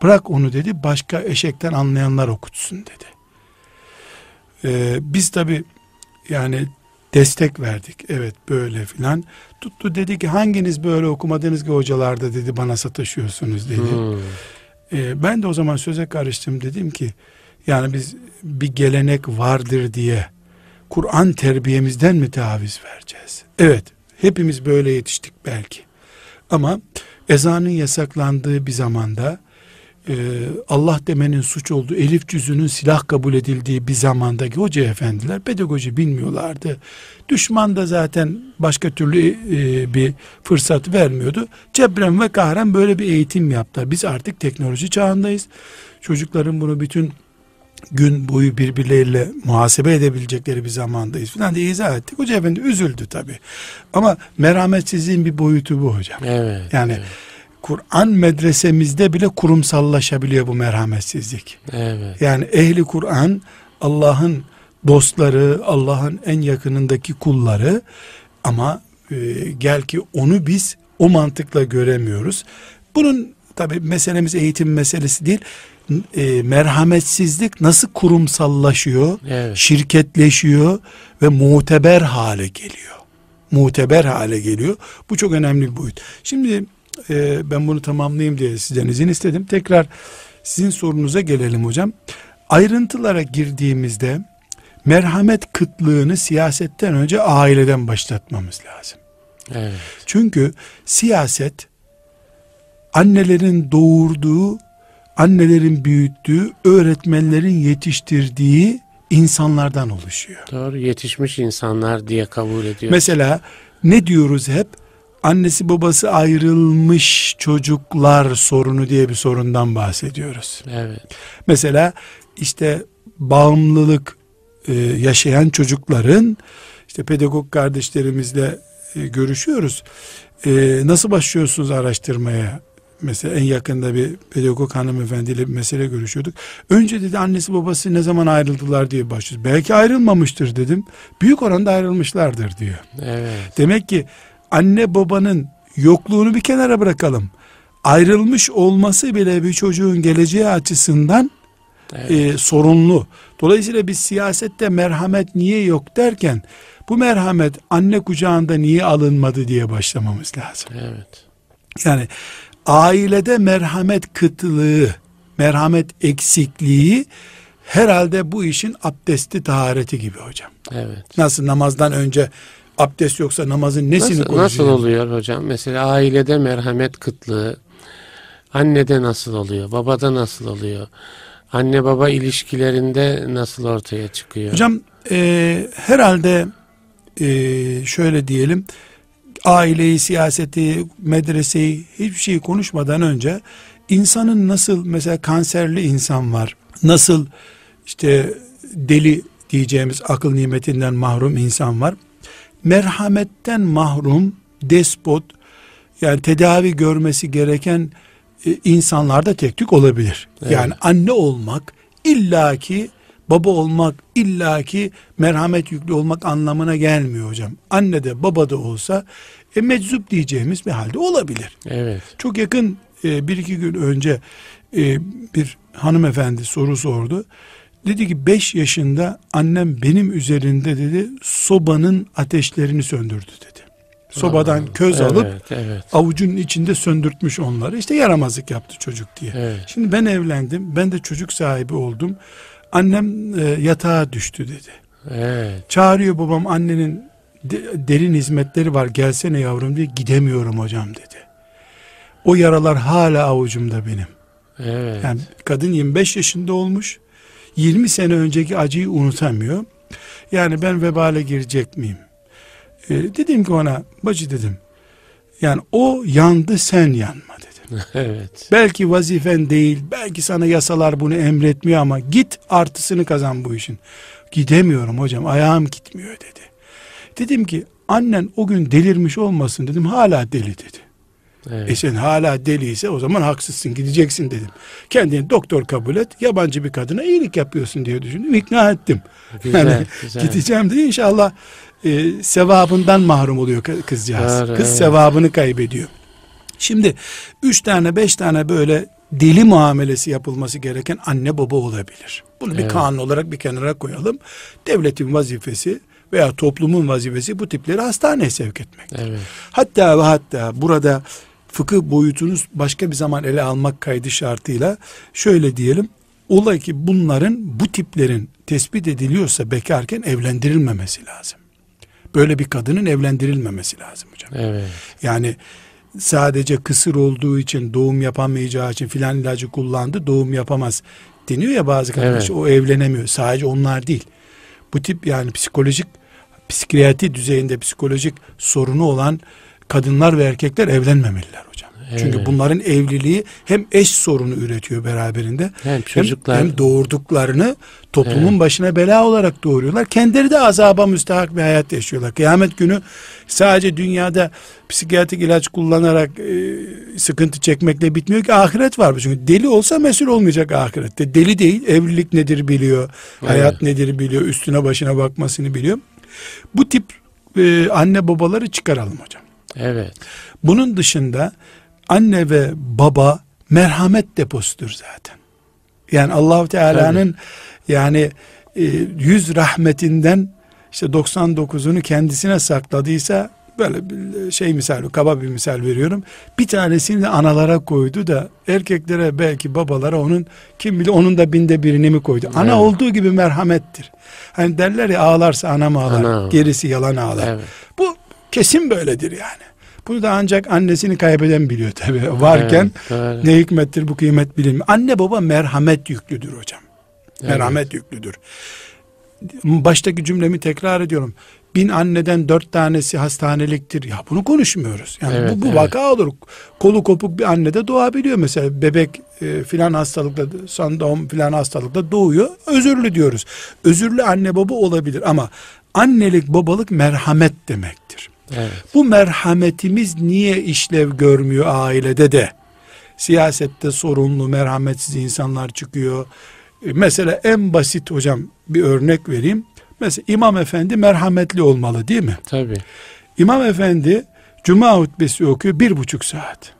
Bırak onu dedi başka eşekten anlayanlar okutsun dedi. Ee, biz tabi yani destek verdik. Evet böyle filan. Tuttu dedi ki hanginiz böyle okumadınız ki hocalarda dedi bana sataşıyorsunuz dedi. Hmm. Ee, ben de o zaman söze karıştım dedim ki yani biz bir gelenek vardır diye Kur'an terbiyemizden mi taviz vereceğiz? Evet hepimiz böyle yetiştik belki. Ama ezanın yasaklandığı bir zamanda e, Allah demenin suç olduğu elif cüzünün silah kabul edildiği bir zamandaki hoca efendiler pedagoji bilmiyorlardı. Düşman da zaten başka türlü e, bir fırsat vermiyordu. Cebren ve kahren böyle bir eğitim yaptılar. Biz artık teknoloji çağındayız. Çocukların bunu bütün gün boyu birbirleriyle muhasebe edebilecekleri bir zamandayız falan diye izah ettik. Hoca efendi üzüldü tabi. Ama merhametsizliğin bir boyutu bu hocam. Evet. Yani evet Kur'an medresemizde bile kurumsallaşabiliyor bu merhametsizlik. Evet. Yani ehli Kur'an Allah'ın dostları, Allah'ın en yakınındaki kulları ama e, gel ki onu biz o mantıkla göremiyoruz. Bunun tabi meselemiz eğitim meselesi değil. E, merhametsizlik nasıl kurumsallaşıyor, evet. şirketleşiyor ve muteber hale geliyor. Muteber hale geliyor. Bu çok önemli bir boyut. Şimdi e, ben bunu tamamlayayım diye sizden izin istedim. Tekrar sizin sorunuza gelelim hocam. Ayrıntılara girdiğimizde merhamet kıtlığını siyasetten önce aileden başlatmamız lazım. Evet. Çünkü siyaset annelerin doğurduğu, annelerin büyüttüğü, öğretmenlerin yetiştirdiği insanlardan oluşuyor. Doğru yetişmiş insanlar diye kabul ediyor. Mesela ne diyoruz hep? Annesi babası ayrılmış çocuklar sorunu diye bir sorundan bahsediyoruz. Evet. Mesela işte bağımlılık e, yaşayan çocukların işte pedagog kardeşlerimizle e, görüşüyoruz. E, nasıl başlıyorsunuz araştırmaya? Mesela en yakında bir pedagog hanımefendiyle bir mesele görüşüyorduk. Önce dedi annesi babası ne zaman ayrıldılar diye başlıyoruz. Belki ayrılmamıştır dedim. Büyük oranda ayrılmışlardır diyor. Evet. Demek ki anne babanın yokluğunu bir kenara bırakalım. Ayrılmış olması bile bir çocuğun geleceği açısından Evet. e, sorunlu. Dolayısıyla biz siyasette merhamet niye yok derken bu merhamet anne kucağında niye alınmadı diye başlamamız lazım. evet. Yani ailede merhamet kıtlığı, merhamet eksikliği herhalde bu işin abdesti tahareti gibi hocam. Evet. Nasıl namazdan önce abdest yoksa namazın nesini Nasıl, nasıl oluyor hocam? Mesela ailede merhamet kıtlığı, annede nasıl oluyor, babada nasıl oluyor? Anne baba ilişkilerinde nasıl ortaya çıkıyor? Hocam e, herhalde e, şöyle diyelim aileyi, siyaseti, medreseyi hiçbir şeyi konuşmadan önce insanın nasıl mesela kanserli insan var. Nasıl işte deli diyeceğimiz akıl nimetinden mahrum insan var. Merhametten mahrum despot yani tedavi görmesi gereken e, insanlarda tek tük olabilir. Evet. Yani anne olmak illaki baba olmak illaki merhamet yüklü olmak anlamına gelmiyor hocam. Anne de baba da olsa e, meczup diyeceğimiz bir halde olabilir. Evet. Çok yakın e, bir iki gün önce e, bir hanımefendi soru sordu. Dedi ki 5 yaşında annem benim üzerinde dedi sobanın ateşlerini söndürdü dedi. Sobadan Aa, köz evet, alıp evet. avucunun içinde söndürtmüş onları. İşte yaramazlık yaptı çocuk diye. Evet. Şimdi ben evlendim. Ben de çocuk sahibi oldum. Annem e, yatağa düştü dedi. Evet. Çağırıyor babam annenin de- derin hizmetleri var gelsene yavrum diye gidemiyorum hocam dedi. O yaralar hala avucumda benim. Evet. Yani kadın 25 yaşında olmuş. 20 sene önceki acıyı unutamıyor. Yani ben vebale girecek miyim? Ee, dedim ki ona bacı dedim. Yani o yandı sen yanma dedim. evet. Belki vazifen değil, belki sana yasalar bunu emretmiyor ama git artısını kazan bu işin. Gidemiyorum hocam, ayağım gitmiyor dedi. Dedim ki annen o gün delirmiş olmasın dedim, hala deli dedi. Evet. E sen hala deliyse o zaman haksızsın gideceksin dedim. Kendini doktor kabul et, yabancı bir kadına iyilik yapıyorsun diye düşündüm, ikna ettim. Güzel, Yani güzel. Gideceğim diye inşallah e, sevabından mahrum oluyor kı- kızcağız. Doğru, Kız evet. sevabını kaybediyor. Şimdi üç tane beş tane böyle deli muamelesi yapılması gereken anne baba olabilir. Bunu bir Evet. kanun olarak bir kenara koyalım. Devletin vazifesi veya toplumun vazifesi bu tipleri hastaneye sevk etmek. Evet. Hatta ve hatta burada fıkıh boyutunuz başka bir zaman ele almak kaydı şartıyla şöyle diyelim. Ola ki bunların bu tiplerin tespit ediliyorsa bekarken evlendirilmemesi lazım. Böyle bir kadının evlendirilmemesi lazım hocam. Evet. Yani sadece kısır olduğu için doğum yapamayacağı için filan ilacı kullandı doğum yapamaz deniyor ya bazı kadınlar Evet. o evlenemiyor. Sadece onlar değil. Bu tip yani psikolojik psikiyatri düzeyinde psikolojik sorunu olan kadınlar ve erkekler evlenmemeliler hocam. Çünkü Evet. bunların evliliği hem eş sorunu üretiyor beraberinde Hem hem, çocuklar hem doğurduklarını toplumun Evet. başına bela olarak doğuruyorlar. Kendileri de azaba müstahak bir hayat yaşıyorlar. Kıyamet günü sadece dünyada psikiyatrik ilaç kullanarak e, sıkıntı çekmekle bitmiyor ki ahiret var. Çünkü deli olsa mesul olmayacak ahirette. Deli değil, evlilik nedir biliyor, hayat nedir biliyor, üstüne başına bakmasını biliyor. Bu tip e, anne babaları çıkaralım hocam. Evet. Bunun dışında anne ve baba merhamet deposudur zaten. Yani Allahu Teala'nın yani e, yüz rahmetinden işte 99'unu kendisine sakladıysa böyle bir şey misal, kaba bir misal veriyorum. Bir tanesini de analara koydu da erkeklere belki babalara onun kim bilir onun da binde birini mi koydu. Ana Evet. olduğu gibi merhamettir. Hani derler ya ağlarsa anam ağlar, Ana ağlar. gerisi yalan ağlar. Evet. Bu kesin böyledir yani. Bunu da ancak annesini kaybeden biliyor tabii. Varken Evet, doğru. ne hikmettir bu kıymet bilinmiyor. Anne baba merhamet yüklüdür hocam. Evet. Merhamet yüklüdür. Baştaki cümlemi tekrar ediyorum. bin anneden dört tanesi hastaneliktir. Ya bunu konuşmuyoruz. Yani Evet, bu, bu evet. vaka olur. Kolu kopuk bir anne de doğabiliyor mesela. Bebek e, filan hastalıkla, sandom filan hastalıkla doğuyor. Özürlü diyoruz. Özürlü anne baba olabilir ama annelik babalık merhamet demektir. Evet. Bu merhametimiz niye işlev görmüyor ailede de? Siyasette sorunlu, merhametsiz insanlar çıkıyor. E, Mesela en basit hocam bir örnek vereyim. Mesela imam efendi merhametli olmalı değil mi? Tabii. İmam efendi cuma hutbesi okuyor bir buçuk saat.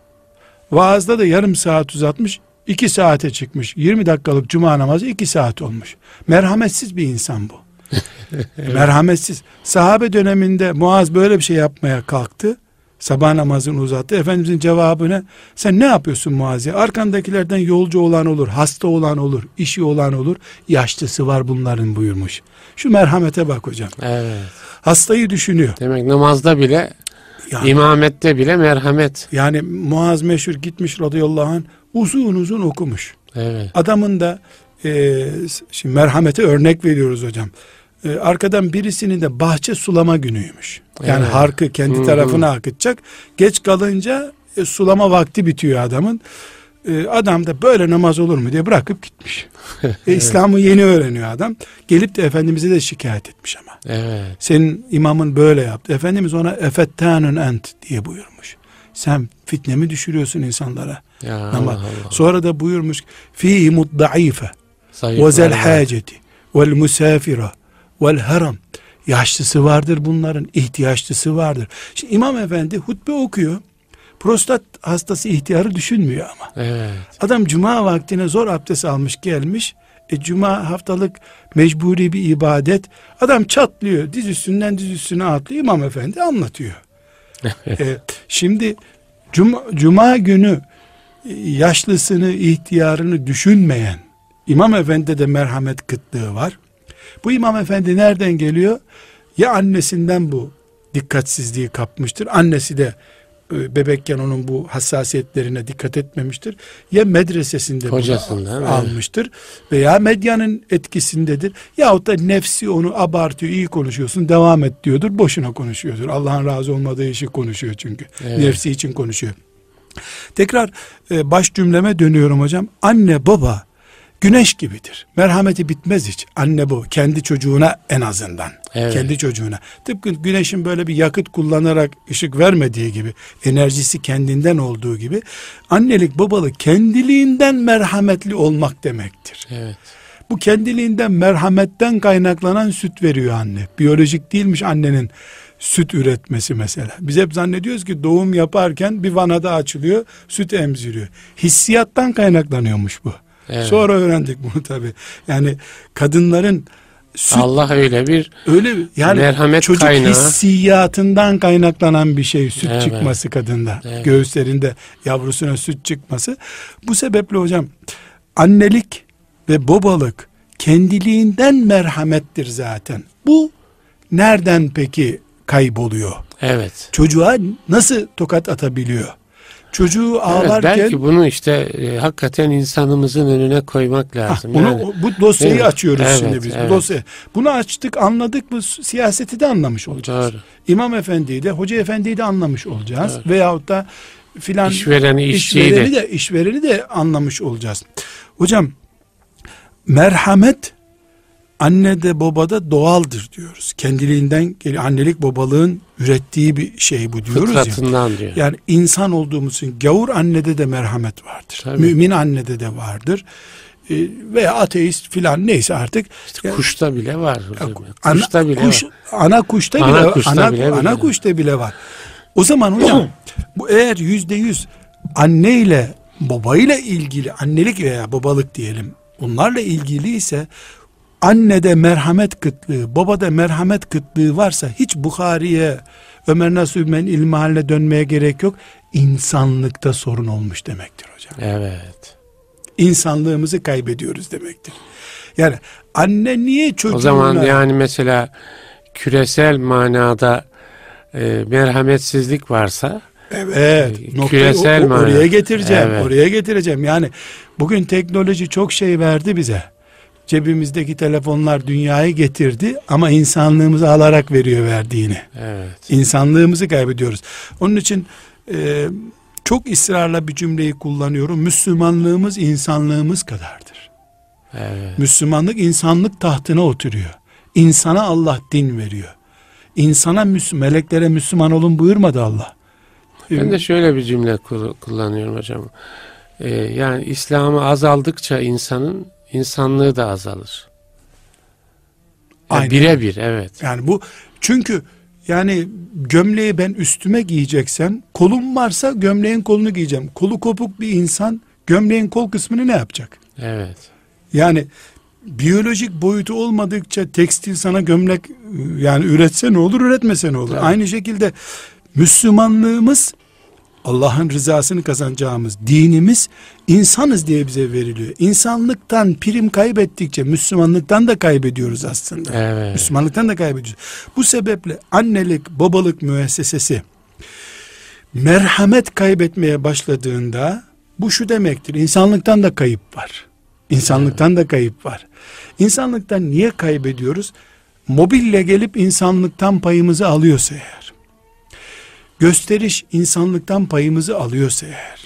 Vaazda da yarım saat uzatmış, iki saate çıkmış. 20 dakikalık cuma namazı iki saat olmuş. Merhametsiz bir insan bu. Merhametsiz. Sahabe döneminde Muaz böyle bir şey yapmaya kalktı. Sabah namazını uzattı. Efendimizin cevabı ne? Sen ne yapıyorsun Muaz ya? Arkandakilerden yolcu olan olur, hasta olan olur, işi olan olur. Yaşlısı var bunların buyurmuş. Şu merhamete bak hocam. Evet. Hastayı düşünüyor. Demek namazda bile, Yani, imamette bile merhamet. yani Muaz meşhur gitmiş radıyallahu anh uzun uzun okumuş. Evet. Adamın da e, şimdi merhamete örnek veriyoruz hocam. E, arkadan birisinin de bahçe sulama günüymüş. Yani Evet. harkı kendi Hı hı. tarafına akıtacak. Geç kalınca e, sulama vakti bitiyor adamın. E, adam da böyle namaz olur mu diye bırakıp gitmiş. E, İslam'ı yeni öğreniyor adam. Gelip de Efendimiz'e de şikayet etmiş ama. Evet. Senin imamın böyle yaptı. Efendimiz ona efettanun ent diye buyurmuş. Sen fitne mi düşürüyorsun insanlara? Ya Ama Allah Allah. sonra da buyurmuş fihi muddaife ve zel haceti vel musafira vel haram yaşlısı vardır bunların ihtiyaçlısı vardır. Şimdi İmam Efendi hutbe okuyor. Prostat hastası ihtiyarı düşünmüyor ama. Evet. Adam cuma vaktine zor abdest almış gelmiş. E, cuma haftalık mecburi bir ibadet. Adam çatlıyor. Diz üstünden diz üstüne atlıyor. İmam Efendi anlatıyor. E, şimdi cuma, cuma günü e, yaşlısını, ihtiyarını düşünmeyen İmam Efendi de merhamet kıtlığı var. Bu İmam Efendi nereden geliyor? Ya annesinden bu dikkatsizliği kapmıştır. Annesi de e, bebekken onun bu hassasiyetlerine dikkat etmemiştir. Ya medresesinde evet. almıştır veya medyanın etkisindedir. Yahut da nefsi onu abartıyor, iyi konuşuyorsun, devam et diyordur. Boşuna konuşuyordur. Allah'ın razı olmadığı işi konuşuyor çünkü. Evet. Nefsi için konuşuyor. Tekrar e, baş cümleme dönüyorum hocam. Anne baba güneş gibidir. Merhameti bitmez hiç. Anne bu kendi çocuğuna en azından. Evet. Kendi çocuğuna. Tıpkı güneşin böyle bir yakıt kullanarak ışık vermediği gibi, enerjisi kendinden olduğu gibi annelik babalık kendiliğinden merhametli olmak demektir. Evet. Bu kendiliğinden merhametten kaynaklanan süt veriyor anne. Biyolojik değilmiş annenin süt üretmesi mesela. Biz hep zannediyoruz ki doğum yaparken bir vanada açılıyor, süt emziriyor. Hissiyattan kaynaklanıyormuş bu. Evet. Sonra öğrendik bunu tabi. Yani kadınların süt Allah öyle bir öyle yani Merhamet çocuk kaynağı. hissiyatından kaynaklanan bir şey süt Evet. çıkması kadında. Evet. Göğüslerinde yavrusuna süt çıkması. Bu sebeple hocam annelik ve babalık kendiliğinden merhamettir zaten. Bu nereden peki kayboluyor? evet. Çocuğa nasıl tokat atabiliyor? Çocuğu Evet, ağlarken belki bunu işte e, hakikaten insanımızın önüne koymak Hah, lazım. bunu, Yani, bu dosyayı Evet, açıyoruz evet, şimdi biz. evet. Bu dosya. Bunu açtık, anladık mı siyaseti de anlamış olacağız. Doğru. İmam Efendi'yi de, Hoca Efendi'yi de anlamış olacağız. Evet. Veyahut da filan işvereni, işçiyi de. de işvereni de anlamış olacağız. Hocam merhamet annede babada doğaldır diyoruz. Kendiliğinden. Annelik babalığın ürettiği bir şey bu diyoruz ya. Fıtratından diyor. Yani insan olduğumuz için gavur annede de merhamet vardır. Tabii. Mümin annede de vardır. Ee, veya ateist filan neyse artık. İşte Ya- kuşta bile var. Ana, Kuşta bile kuş, var. ana kuşta Ana bile kuşta ana, bile ana bile. kuşta bile var. O zaman hocam bu eğer yüzde yüz anne ile babayla ilgili annelik veya babalık diyelim onlarla ilgili ise annede merhamet kıtlığı babada merhamet kıtlığı varsa hiç Bukhari'ye Ömer Nasuh Ben ilmi haline dönmeye gerek yok. İnsanlıkta sorun olmuş demektir hocam Evet. insanlığımızı kaybediyoruz demektir. Yani anne niye çocuğuna... O zaman yani mesela küresel manada e, merhametsizlik varsa Evet. e, küresel o- oraya getireceğim. Evet. Oraya getireceğim. Yani bugün teknoloji çok şey verdi bize. Cebimizdeki telefonlar dünyayı getirdi ama insanlığımızı alarak veriyor verdiğini. Evet. İnsanlığımızı kaybediyoruz. Onun için e, çok ısrarla bir cümleyi kullanıyorum. Müslümanlığımız insanlığımız kadardır. Evet. Müslümanlık insanlık tahtına oturuyor. İnsana Allah din veriyor. İnsana meleklere Müslüman olun buyurmadı Allah. Ben de şöyle bir cümle kullanıyorum hocam. Ee, yani İslam'ı azaldıkça insanın insanlığı da azalır. Yani birebir evet. Yani bu çünkü yani gömleği ben üstüme giyeceksem kolum varsa gömleğin kolunu giyeceğim. Kolu kopuk bir insan gömleğin kol kısmını ne yapacak? Evet. Yani biyolojik boyutu olmadıkça tekstil sana gömlek yani üretse ne olur üretmese ne olur. Tabii. Aynı şekilde Müslümanlığımız Allah'ın rızasını kazanacağımız dinimiz insanız diye bize veriliyor. İnsanlıktan prim kaybettikçe Müslümanlıktan da kaybediyoruz aslında. Evet. Müslümanlıktan da kaybediyoruz. Bu sebeple annelik babalık müessesesi merhamet kaybetmeye başladığında bu şu demektir. İnsanlıktan da kayıp var. İnsanlıktan da kayıp var. İnsanlıktan niye kaybediyoruz? Mobille gelip insanlıktan payımızı alıyorsa eğer. Gösteriş insanlıktan payımızı alıyorsa eğer.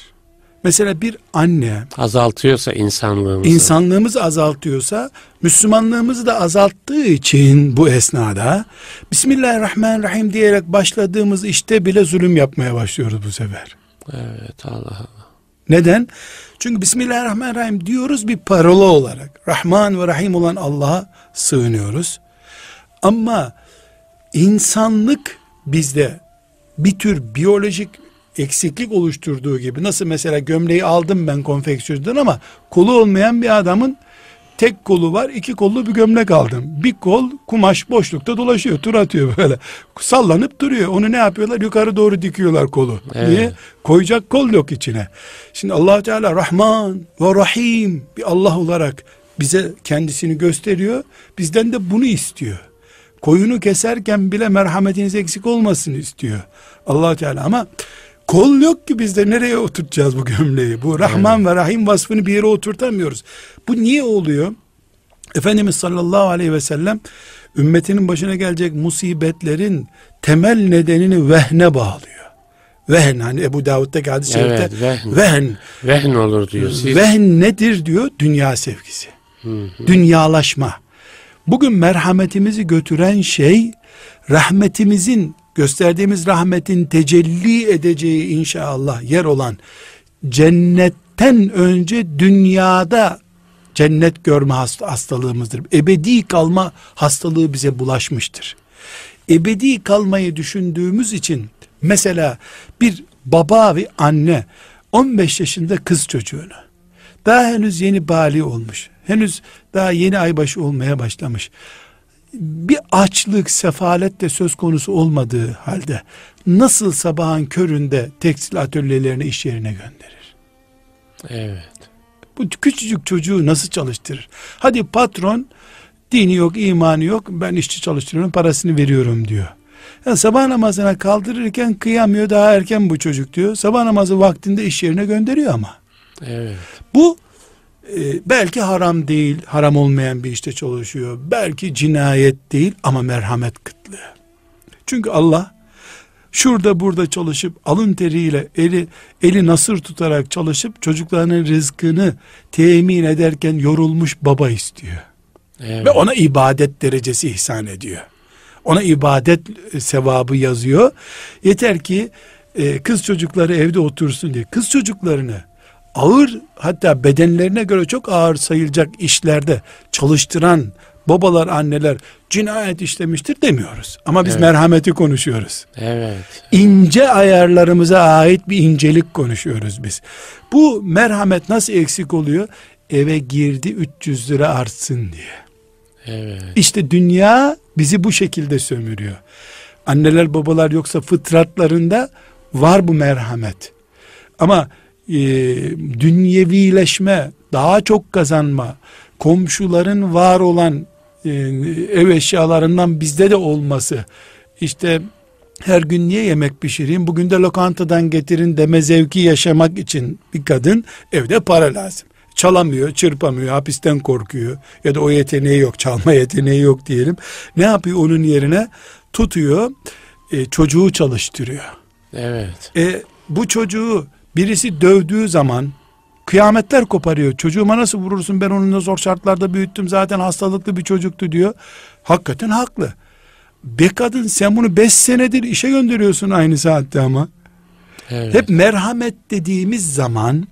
Mesela bir anne Azaltıyorsa insanlığımızı. insanlığımızı azaltıyorsa Müslümanlığımızı da azalttığı için bu esnada Bismillahirrahmanirrahim diyerek başladığımız işte bile zulüm yapmaya başlıyoruz bu sefer. Evet Allah Allah. Neden? Çünkü Bismillahirrahmanirrahim diyoruz bir parola olarak. Rahman ve Rahim olan Allah'a sığınıyoruz. Ama insanlık bizde bir tür biyolojik eksiklik oluşturduğu gibi nasıl mesela gömleği aldım ben konfeksiyondan ama kolu olmayan bir adamın tek kolu var iki kollu bir gömlek aldım. Bir kol kumaş boşlukta dolaşıyor tur atıyor böyle sallanıp duruyor. Onu ne yapıyorlar yukarı doğru dikiyorlar kolu. Evet. Niye? Koyacak kol yok içine. Şimdi allah Teala Rahman ve Rahim bir Allah olarak bize kendisini gösteriyor. Bizden de bunu istiyor. Koyunu keserken bile merhametiniz eksik olmasın istiyor. allah Teala ama kol yok ki bizde nereye oturtacağız bu gömleği? Bu Rahman ve Rahim vasfını bir yere oturtamıyoruz. Bu niye oluyor? Efendimiz sallallahu aleyhi ve sellem ümmetinin başına gelecek musibetlerin temel nedenini vehne bağlıyor. Vehn hani Ebu Davud'daki hadis-i şerifte Evet, vehn. vehn. Vehn olur diyor. Siz, Vehn nedir diyor? Dünya sevgisi. Hı hı. Dünyalaşma. Bugün merhametimizi götüren şey rahmetimizin gösterdiğimiz rahmetin tecelli edeceği inşallah yer olan cennetten önce dünyada cennet görme hast- hastalığımızdır. Ebedi kalma hastalığı bize bulaşmıştır. Ebedi kalmayı düşündüğümüz için mesela bir baba ve anne 15 yaşında kız çocuğunu daha henüz yeni bali olmuş. Henüz daha yeni aybaşı olmaya başlamış. Bir açlık, sefalet de söz konusu olmadığı halde nasıl sabahın köründe tekstil atölyelerine iş yerine gönderir? Evet. Bu küçücük çocuğu nasıl çalıştırır? Hadi patron dini yok, imanı yok. Ben işçi çalıştırıyorum, parasını veriyorum diyor. Yani sabah namazına kaldırırken kıyamıyor daha erken bu çocuk diyor. Sabah namazı vaktinde iş yerine gönderiyor ama. Evet. Bu e, belki haram değil, haram olmayan bir işte çalışıyor. Belki cinayet değil ama merhamet kıtlığı. Çünkü Allah şurada burada çalışıp alın teriyle eli eli nasır tutarak çalışıp çocuklarının rızkını temin ederken yorulmuş baba istiyor. Evet. Ve ona ibadet derecesi ihsan ediyor. Ona ibadet e, sevabı yazıyor. Yeter ki e, kız çocukları evde otursun diye. Kız çocuklarını ağır hatta bedenlerine göre çok ağır sayılacak işlerde çalıştıran babalar anneler cinayet işlemiştir demiyoruz. Ama biz Evet. merhameti konuşuyoruz. Evet. İnce ayarlarımıza ait bir incelik konuşuyoruz biz. Bu merhamet nasıl eksik oluyor? Eve girdi 300 lira artsın diye. Evet. İşte dünya bizi bu şekilde sömürüyor. Anneler babalar yoksa fıtratlarında var bu merhamet. Ama e, dünyevileşme, daha çok kazanma, komşuların var olan e, ev eşyalarından bizde de olması, işte her gün niye yemek pişireyim, bugün de lokantadan getirin deme zevki yaşamak için bir kadın evde para lazım. Çalamıyor, çırpamıyor, hapisten korkuyor ya da o yeteneği yok, çalma yeteneği yok diyelim. Ne yapıyor onun yerine? Tutuyor, e, çocuğu çalıştırıyor. Evet. E, bu çocuğu birisi dövdüğü zaman kıyametler koparıyor. Çocuğuma nasıl vurursun ben onu zor şartlarda büyüttüm zaten hastalıklı bir çocuktu diyor. Hakikaten haklı. Be kadın sen bunu beş senedir işe gönderiyorsun aynı saatte ama. Evet. Hep merhamet dediğimiz zaman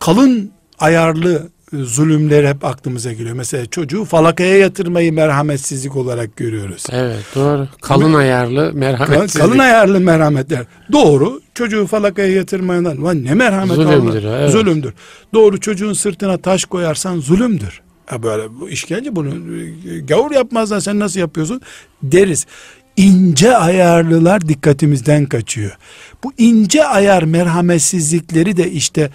kalın ayarlı zulümler hep aklımıza geliyor. Mesela çocuğu falakaya yatırmayı merhametsizlik olarak görüyoruz. Evet doğru. Kalın ayarlı merhametsizlik. Kalın ayarlı merhametler. Doğru. Çocuğu falakaya yatırmayan Lan ne merhamet Zulümdür Allah. evet. Zulümdür. Doğru çocuğun sırtına taş koyarsan zulümdür. Ya böyle bu işkence bunu e, gavur yapmazlar sen nasıl yapıyorsun deriz. İnce ayarlılar dikkatimizden kaçıyor. Bu ince ayar merhametsizlikleri de işte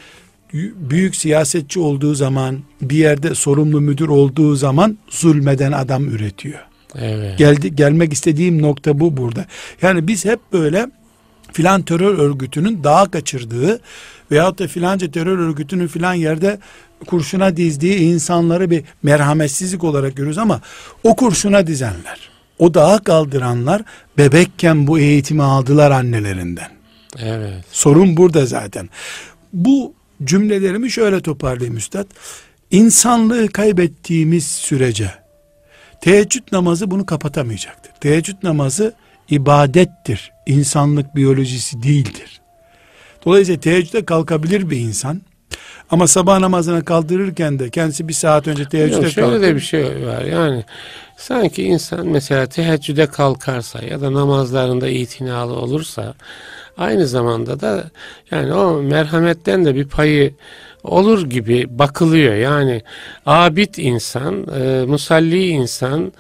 büyük siyasetçi olduğu zaman bir yerde sorumlu müdür olduğu zaman zulmeden adam üretiyor. Evet. Geldi, gelmek istediğim nokta bu burada. Yani biz hep böyle filan terör örgütünün dağa kaçırdığı veyahut da filanca terör örgütünün filan yerde kurşuna dizdiği insanları bir merhametsizlik olarak görüyoruz ama o kurşuna dizenler, o dağa kaldıranlar bebekken bu eğitimi aldılar annelerinden. Evet. Sorun burada zaten. Bu cümlelerimi şöyle toparlayayım üstad. İnsanlığı kaybettiğimiz sürece teheccüd namazı bunu kapatamayacaktır. Teheccüd namazı ibadettir. İnsanlık biyolojisi değildir. Dolayısıyla teheccüde kalkabilir bir insan. Ama sabah namazına kaldırırken de kendisi bir saat önce teheccüde Yok, şöyle kalkıyor. de bir şey var yani sanki insan mesela teheccüde kalkarsa ya da namazlarında itinalı olursa aynı zamanda da yani o merhametten de bir payı olur gibi bakılıyor yani abid insan e, musalli insan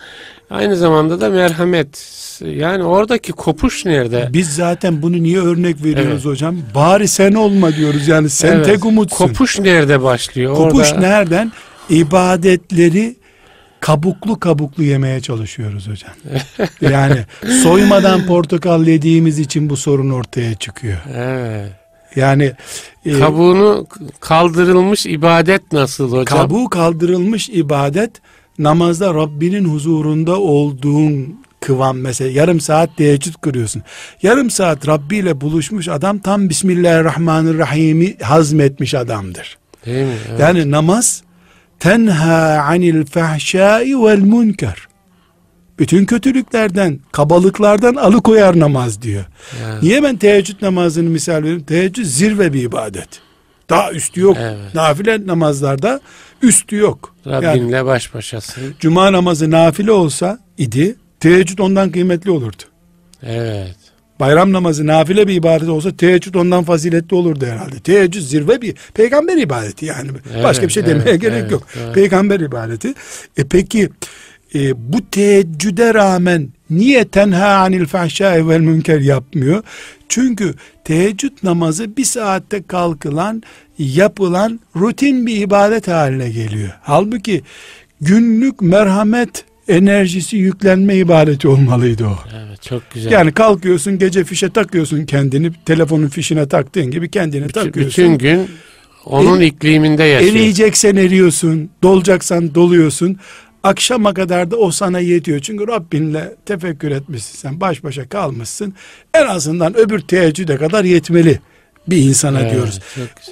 aynı zamanda da merhamet yani oradaki kopuş nerede? Biz zaten bunu niye örnek veriyoruz Evet. hocam? Bari sen olma diyoruz yani sen Evet, tek umutsun. Kopuş nerede başlıyor? Kopuş Orada- nereden? İbadetleri kabuklu kabuklu yemeye çalışıyoruz hocam. yani soymadan portakal yediğimiz için bu sorun ortaya çıkıyor. Evet. Yani e, Kabuğunu kaldırılmış ibadet nasıl hocam? kabuğu kaldırılmış ibadet namazda Rabbinin huzurunda olduğun kıvam mesela yarım saat teheccüd kırıyorsun. Yarım saat Rabbi ile buluşmuş adam tam Bismillahirrahmanirrahim'i hazmetmiş adamdır. Değil mi? Evet. Yani namaz tenha anil fahşai vel münker. Bütün kötülüklerden, kabalıklardan alıkoyar namaz diyor. Yani. Niye ben teheccüd namazını misal veriyorum? Teheccüd zirve bir ibadet. Daha üstü yok. Evet. Nafile namazlarda üstü yok. Yani Rabbinle baş başasın. cuma namazı nafile olsa idi, teheccüd ondan kıymetli olurdu. Evet. Bayram namazı nafile bir ibadet olsa teheccüd ondan faziletli olurdu herhalde. Teheccüd zirve bir peygamber ibadeti yani. Evet, Başka bir şey demeye evet, gerek evet, yok. evet. Peygamber ibadeti. E peki e, bu teheccüde rağmen niye tenha anil fahşai vel münker yapmıyor? Çünkü teheccüd namazı bir saatte kalkılan, yapılan rutin bir ibadet haline geliyor. Halbuki günlük merhamet enerjisi yüklenme ibadeti olmalıydı o. Evet çok güzel. Yani kalkıyorsun gece fişe takıyorsun kendini telefonun fişine taktığın gibi kendini bütün, takıyorsun. bütün gün onun Eri- ikliminde yaşıyor. Eriyeceksen eriyorsun, dolacaksan doluyorsun. Akşama kadar da o sana yetiyor. Çünkü Rabbinle tefekkür etmişsin sen, baş başa kalmışsın. En azından öbür teheccüde kadar yetmeli bir insana Evet, diyoruz.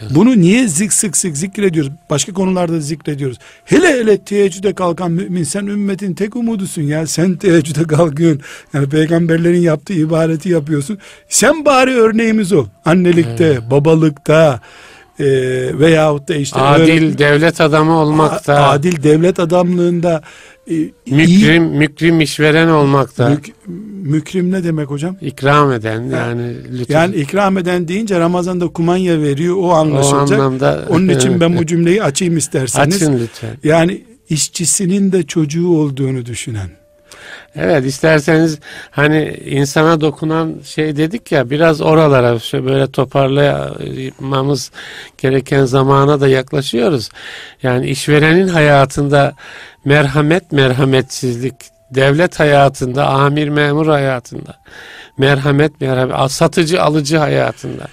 Bunu niye zik sık sık zikrediyoruz? Başka konularda da zikrediyoruz. Hele hele teheccüde kalkan mümin sen ümmetin tek umudusun ya. Sen teheccüde kalkıyorsun. Yani peygamberlerin yaptığı ibadeti yapıyorsun. Sen bari örneğimiz ol. Annelikte, babalıkta e, veyahut da işte Adil öğret- devlet adamı olmakta, adil devlet adamlığında e, iyi- mükrim, mükrim işveren olmakta, mük- mükrim ne demek hocam? ikram eden yani lütfen. Yani ikram eden deyince Ramazan'da kumanya veriyor o o anlaşılacak. anlamda Onun için ben bu cümleyi açayım isterseniz. açın lütfen. Yani işçisinin de çocuğu olduğunu düşünen. Evet isterseniz hani insana dokunan şey dedik ya biraz oralara şöyle böyle toparlamamız gereken zamana da yaklaşıyoruz. Yani işverenin hayatında merhamet merhametsizlik, devlet hayatında, amir memur hayatında merhamet merhamet, satıcı alıcı hayatında.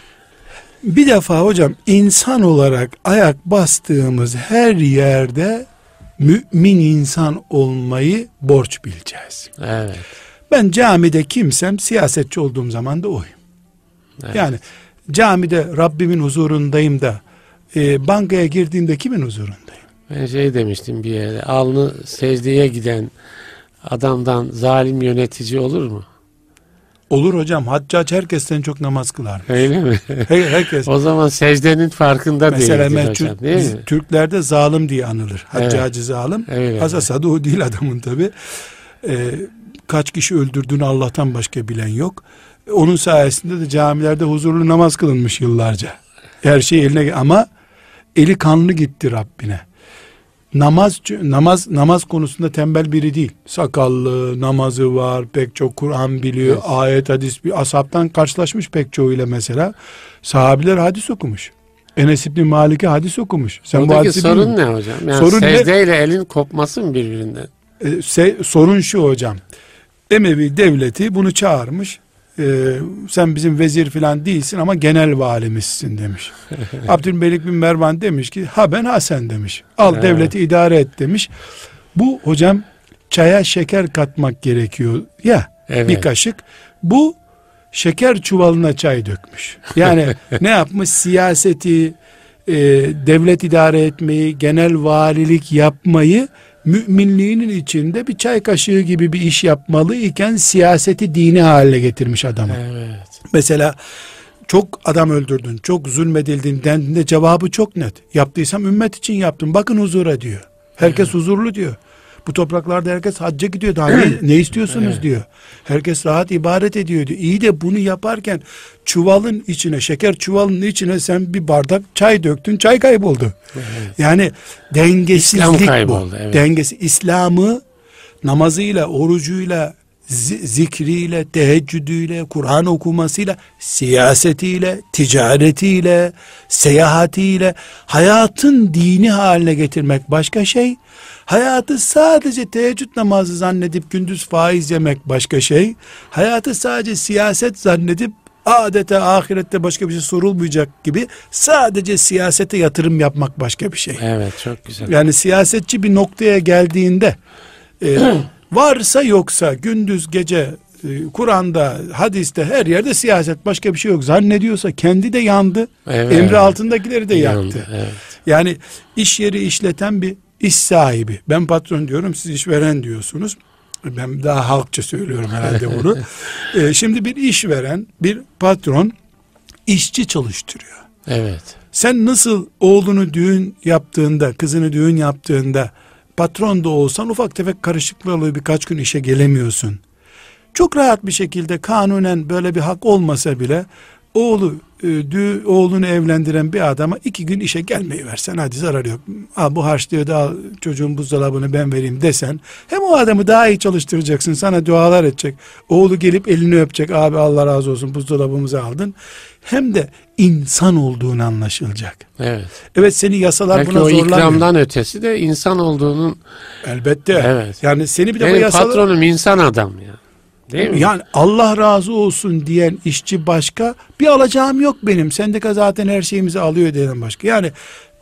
Bir defa hocam insan olarak ayak bastığımız her yerde mümin insan olmayı borç bileceğiz. Evet. Ben camide kimsem siyasetçi olduğum zaman da oyum. evet. Yani camide Rabbimin huzurundayım da e, bankaya girdiğimde kimin huzurundayım? Ben şey demiştim bir yere. Alnı secdeye giden adamdan zalim yönetici olur mu? Olur hocam haccac herkesten çok namaz kılar. Öyle mi? Her- Herkes. o zaman secdenin farkında Mesela değildir ben hocam değil mi? Türklerde zalim diye anılır. Evet. Haccacı zalim. Evet. Asas adı o değil adamın tabi. kaç kişi öldürdüğünü Allah'tan başka bilen yok. Onun sayesinde de camilerde huzurlu namaz kılınmış yıllarca. Her şey eline ama eli kanlı gitti Rabbine. Namaz namaz namaz konusunda tembel biri değil. Sakallı, namazı var, pek çok Kur'an biliyor, Evet. ayet hadis bir asaptan karşılaşmış pek çoğuyla mesela. Sahabiler hadis okumuş. Enes İbni Malik'e hadis okumuş. Sen bu hadisi sorun bilmiyor ne hocam? Yani Sorun ne? secdeyle elin kopması mı birbirinden? E, se- sorun şu hocam. Emevi devleti bunu çağırmış. E, sen bizim vezir falan değilsin ama genel valimizsin demiş. Abdülmelik bin Mervan demiş ki ha ben ha sen demiş. Al Evet. devleti idare et demiş. Bu hocam çaya şeker katmak gerekiyor ya Evet. bir kaşık. Bu şeker çuvalına çay dökmüş. Yani ne yapmış? Siyaseti, e, devlet idare etmeyi, genel valilik yapmayı müminliğinin içinde bir çay kaşığı gibi bir iş yapmalı iken siyaseti dini haline getirmiş adamı. Evet. Mesela çok adam öldürdün, çok zulmedildin dendiğinde cevabı çok net. Yaptıysam ümmet için yaptım. Bakın huzura diyor. Herkes huzurlu diyor. Bu topraklarda herkes hacca gidiyor. Daha ne, ne istiyorsunuz diyor. Herkes rahat ibadet ediyor diyor. İyi de bunu yaparken çuvalın içine, şeker çuvalının içine sen bir bardak çay döktün. Çay kayboldu. Yani dengesizlik İslam bu. kayboldu, evet. Dengesi İslam'ı namazıyla, orucuyla, zi- zikriyle, teheccüdüyle, Kur'an okumasıyla, siyasetiyle, ticaretiyle, seyahatiyle hayatın dini haline getirmek başka şey. Hayatı sadece teheccüd namazı zannedip gündüz faiz yemek başka şey. Hayatı sadece siyaset zannedip adeta ahirette başka bir şey sorulmayacak gibi sadece siyasete yatırım yapmak başka bir şey. Evet çok güzel. Yani siyasetçi bir noktaya geldiğinde e, varsa yoksa gündüz gece e, Kur'an'da, hadiste her yerde siyaset başka bir şey yok zannediyorsa kendi de yandı. Evet. Emri altındakileri de Yandı, yaktı. Evet. Yani iş yeri işleten bir iş sahibi. Ben patron diyorum siz işveren diyorsunuz. Ben daha halkça söylüyorum herhalde bunu. E, şimdi bir işveren, bir patron işçi çalıştırıyor. Evet. Sen nasıl oğlunu düğün yaptığında, kızını düğün yaptığında patron da olsan ufak tefek karışıklığı oluyor birkaç gün işe gelemiyorsun. Çok rahat bir şekilde kanunen böyle bir hak olmasa bile oğlu e, dü, oğlunu evlendiren bir adama iki gün işe gelmeyi versen hadi zarar yok. Ha, bu harçlığı da al, çocuğun buzdolabını ben vereyim desen hem o adamı daha iyi çalıştıracaksın sana dualar edecek. Oğlu gelip elini öpecek abi Allah razı olsun buzdolabımızı aldın. Hem de insan olduğunu anlaşılacak. Evet. Evet seni yasalar Belki buna o zorlamıyor. ikramdan ötesi de insan olduğunun Elbette. Evet. Yani seni bir de bu benim yasalar... patronum insan adam ya. Değil mi? Yani Allah razı olsun diyen işçi başka, bir alacağım yok benim. Sendika zaten her şeyimizi alıyor diyen başka. Yani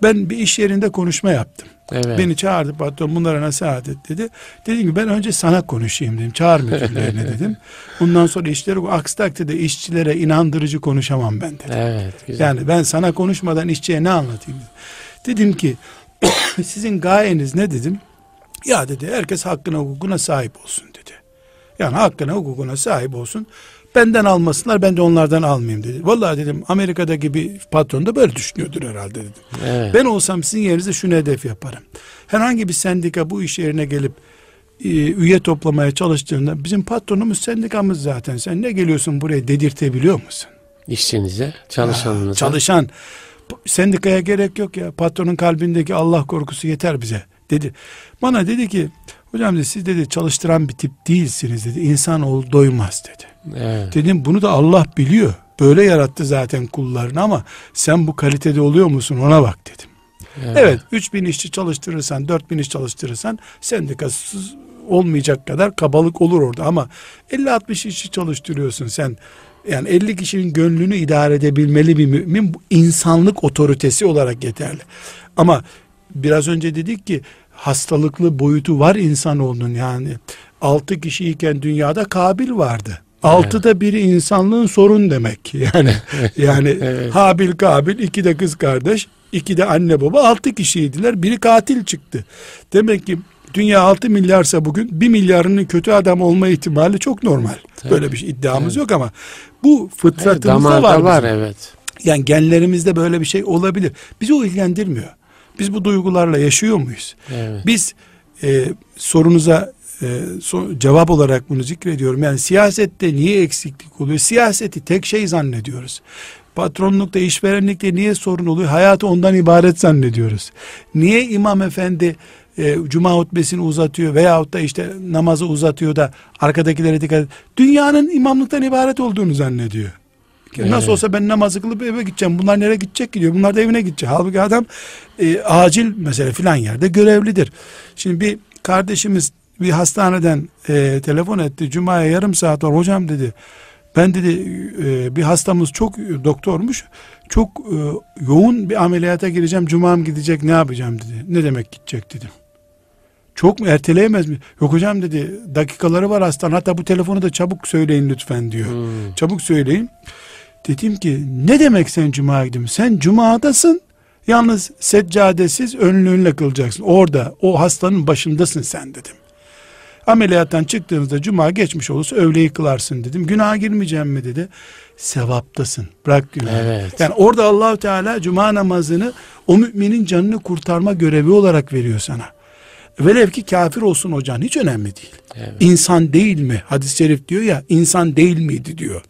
ben bir iş yerinde konuşma yaptım. evet. Beni çağırdı patron bunlara nasihat et dedi. Dedim ki ben önce sana konuşayım dedim. Çağır müdürlerine dedim. Bundan sonra işleri aksi takdirde işçilere inandırıcı konuşamam ben dedim. Evet. Güzel. Yani ben sana konuşmadan işçiye ne anlatayım dedim. Dedim ki sizin gayeniz ne dedim? Ya dedi herkes hakkına hukukuna sahip olsun dedi. Yani hakkına hukukuna sahip olsun. Benden almasınlar ben de onlardan almayayım dedi. Vallahi dedim Amerika'daki bir patron da böyle düşünüyordur herhalde dedim. evet. Ben olsam sizin yerinizde şunu hedef yaparım. Herhangi bir sendika bu iş yerine gelip e, üye toplamaya çalıştığında bizim patronumuz sendikamız zaten. Sen ne geliyorsun buraya dedirtebiliyor musun? İşçinize, çalışanınıza. Çalışan p- sendikaya gerek yok ya. Patronun kalbindeki Allah korkusu yeter bize dedi. Bana dedi ki hocam dedi, siz dedi çalıştıran bir tip değilsiniz dedi. İnsanoğlu doymaz dedi. Evet. Dedim bunu da Allah biliyor. Böyle yarattı zaten kullarını ama sen bu kalitede oluyor musun ona bak dedim. Evet 3000 işçi çalıştırırsan 4000 iş çalıştırırsan sendikasız olmayacak kadar kabalık olur orada ama 50-60 işçi çalıştırıyorsun sen Yani 50 kişinin gönlünü idare edebilmeli bir mümin bu insanlık otoritesi olarak yeterli. Ama biraz önce dedik ki hastalıklı boyutu var insanoğlunun yani. 6 kişiyken dünyada Kabil vardı. Altıda biri insanlığın sorun demek. Yani yani Evet. Habil Kabil iki de kız kardeş, iki de anne baba altı kişiydiler. Biri katil çıktı. Demek ki dünya 6 milyarsa bugün 1 milyarının kötü adam olma ihtimali çok normal. Tabii. Böyle bir şey, iddiamız yok ama bu fıtratımızda Damarda var. var bizim. evet. Yani genlerimizde böyle bir şey olabilir. Bizi o ilgilendirmiyor. Biz bu duygularla yaşıyor muyuz? Evet. Biz e, sorunuza e, so- cevap olarak bunu zikrediyorum. Yani siyasette niye eksiklik oluyor? Siyaseti tek şey zannediyoruz. Patronlukta, işverenlikte niye sorun oluyor? Hayatı ondan ibaret zannediyoruz. Niye imam efendi e, cuma hutbesini uzatıyor veyahut da işte namazı uzatıyor da arkadakilere dikkat et. Dünyanın imamlıktan ibaret olduğunu zannediyor. Evet. Nasıl olsa ben namazı kılıp eve gideceğim. Bunlar nereye gidecek gidiyor. Bunlar da evine gidecek. Halbuki adam e, acil mesela filan yerde görevlidir. Şimdi bir kardeşimiz bir hastaneden e, telefon etti. Cuma'ya yarım saat var. Hocam dedi. Ben dedi e, bir hastamız çok doktormuş. Çok e, yoğun bir ameliyata gireceğim. Cuma'm gidecek ne yapacağım dedi. Ne demek gidecek dedim. Çok mu erteleyemez mi? Yok hocam dedi dakikaları var hastanın. Hatta bu telefonu da çabuk söyleyin lütfen diyor. Hmm. Çabuk söyleyin. Dedim ki ne demek sen cumaya gidiyorsun? Sen cumadasın. Yalnız seccadesiz önlüğünle kılacaksın. Orada o hastanın başındasın sen dedim. Ameliyattan çıktığınızda cuma geçmiş olursa öğleyi kılarsın dedim. Günaha girmeyeceğim mi dedi. Sevaptasın. Bırak günahı. Evet. Yani orada Allahu Teala cuma namazını o müminin canını kurtarma görevi olarak veriyor sana. Velev ki kafir olsun hocan hiç önemli değil. Evet. İnsan değil mi? Hadis-i şerif diyor ya insan değil miydi diyor.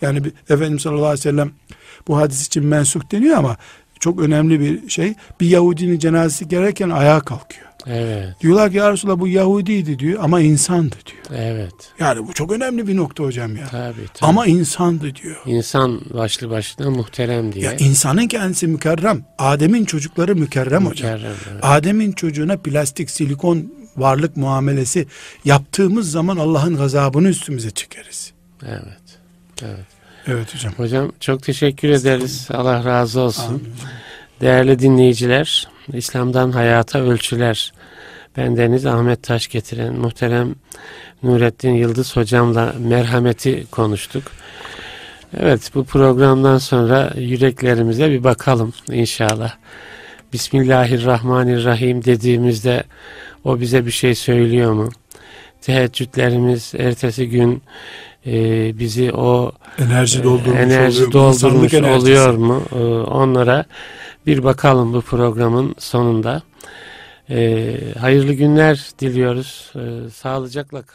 Yani bir, Efendimiz sallallahu aleyhi ve sellem bu hadis için mensuk deniyor ama çok önemli bir şey. Bir Yahudinin cenazesi gelirken ayağa kalkıyor. Evet. Diyorlar ki ya Resulallah bu Yahudiydi diyor ama insandı diyor. Evet. Yani bu çok önemli bir nokta hocam ya. Tabii tabii. Ama insandı diyor. insan başlı başına muhterem diye. Ya insanın kendisi mükerrem. Adem'in çocukları mükerrem hocam. Mükerrem, evet. Adem'in çocuğuna plastik silikon varlık muamelesi yaptığımız zaman Allah'ın gazabını üstümüze çekeriz. Evet. Evet. Evet hocam. Hocam çok teşekkür ederiz. Allah razı olsun. Amin. Değerli dinleyiciler, İslam'dan Hayata Ölçüler. Bendeniz Ahmet Taş getiren muhterem Nurettin Yıldız hocamla merhameti konuştuk. Evet bu programdan sonra yüreklerimize bir bakalım inşallah. Bismillahirrahmanirrahim dediğimizde o bize bir şey söylüyor mu? Teheccüdlerimiz ertesi gün e, bizi o Enerji doldurmuş enerji oluyor. doldurmuş oluyor mu? Ee, Onlara bir bakalım bu programın sonunda. Ee, hayırlı günler diliyoruz. Ee, sağlıcakla kalın.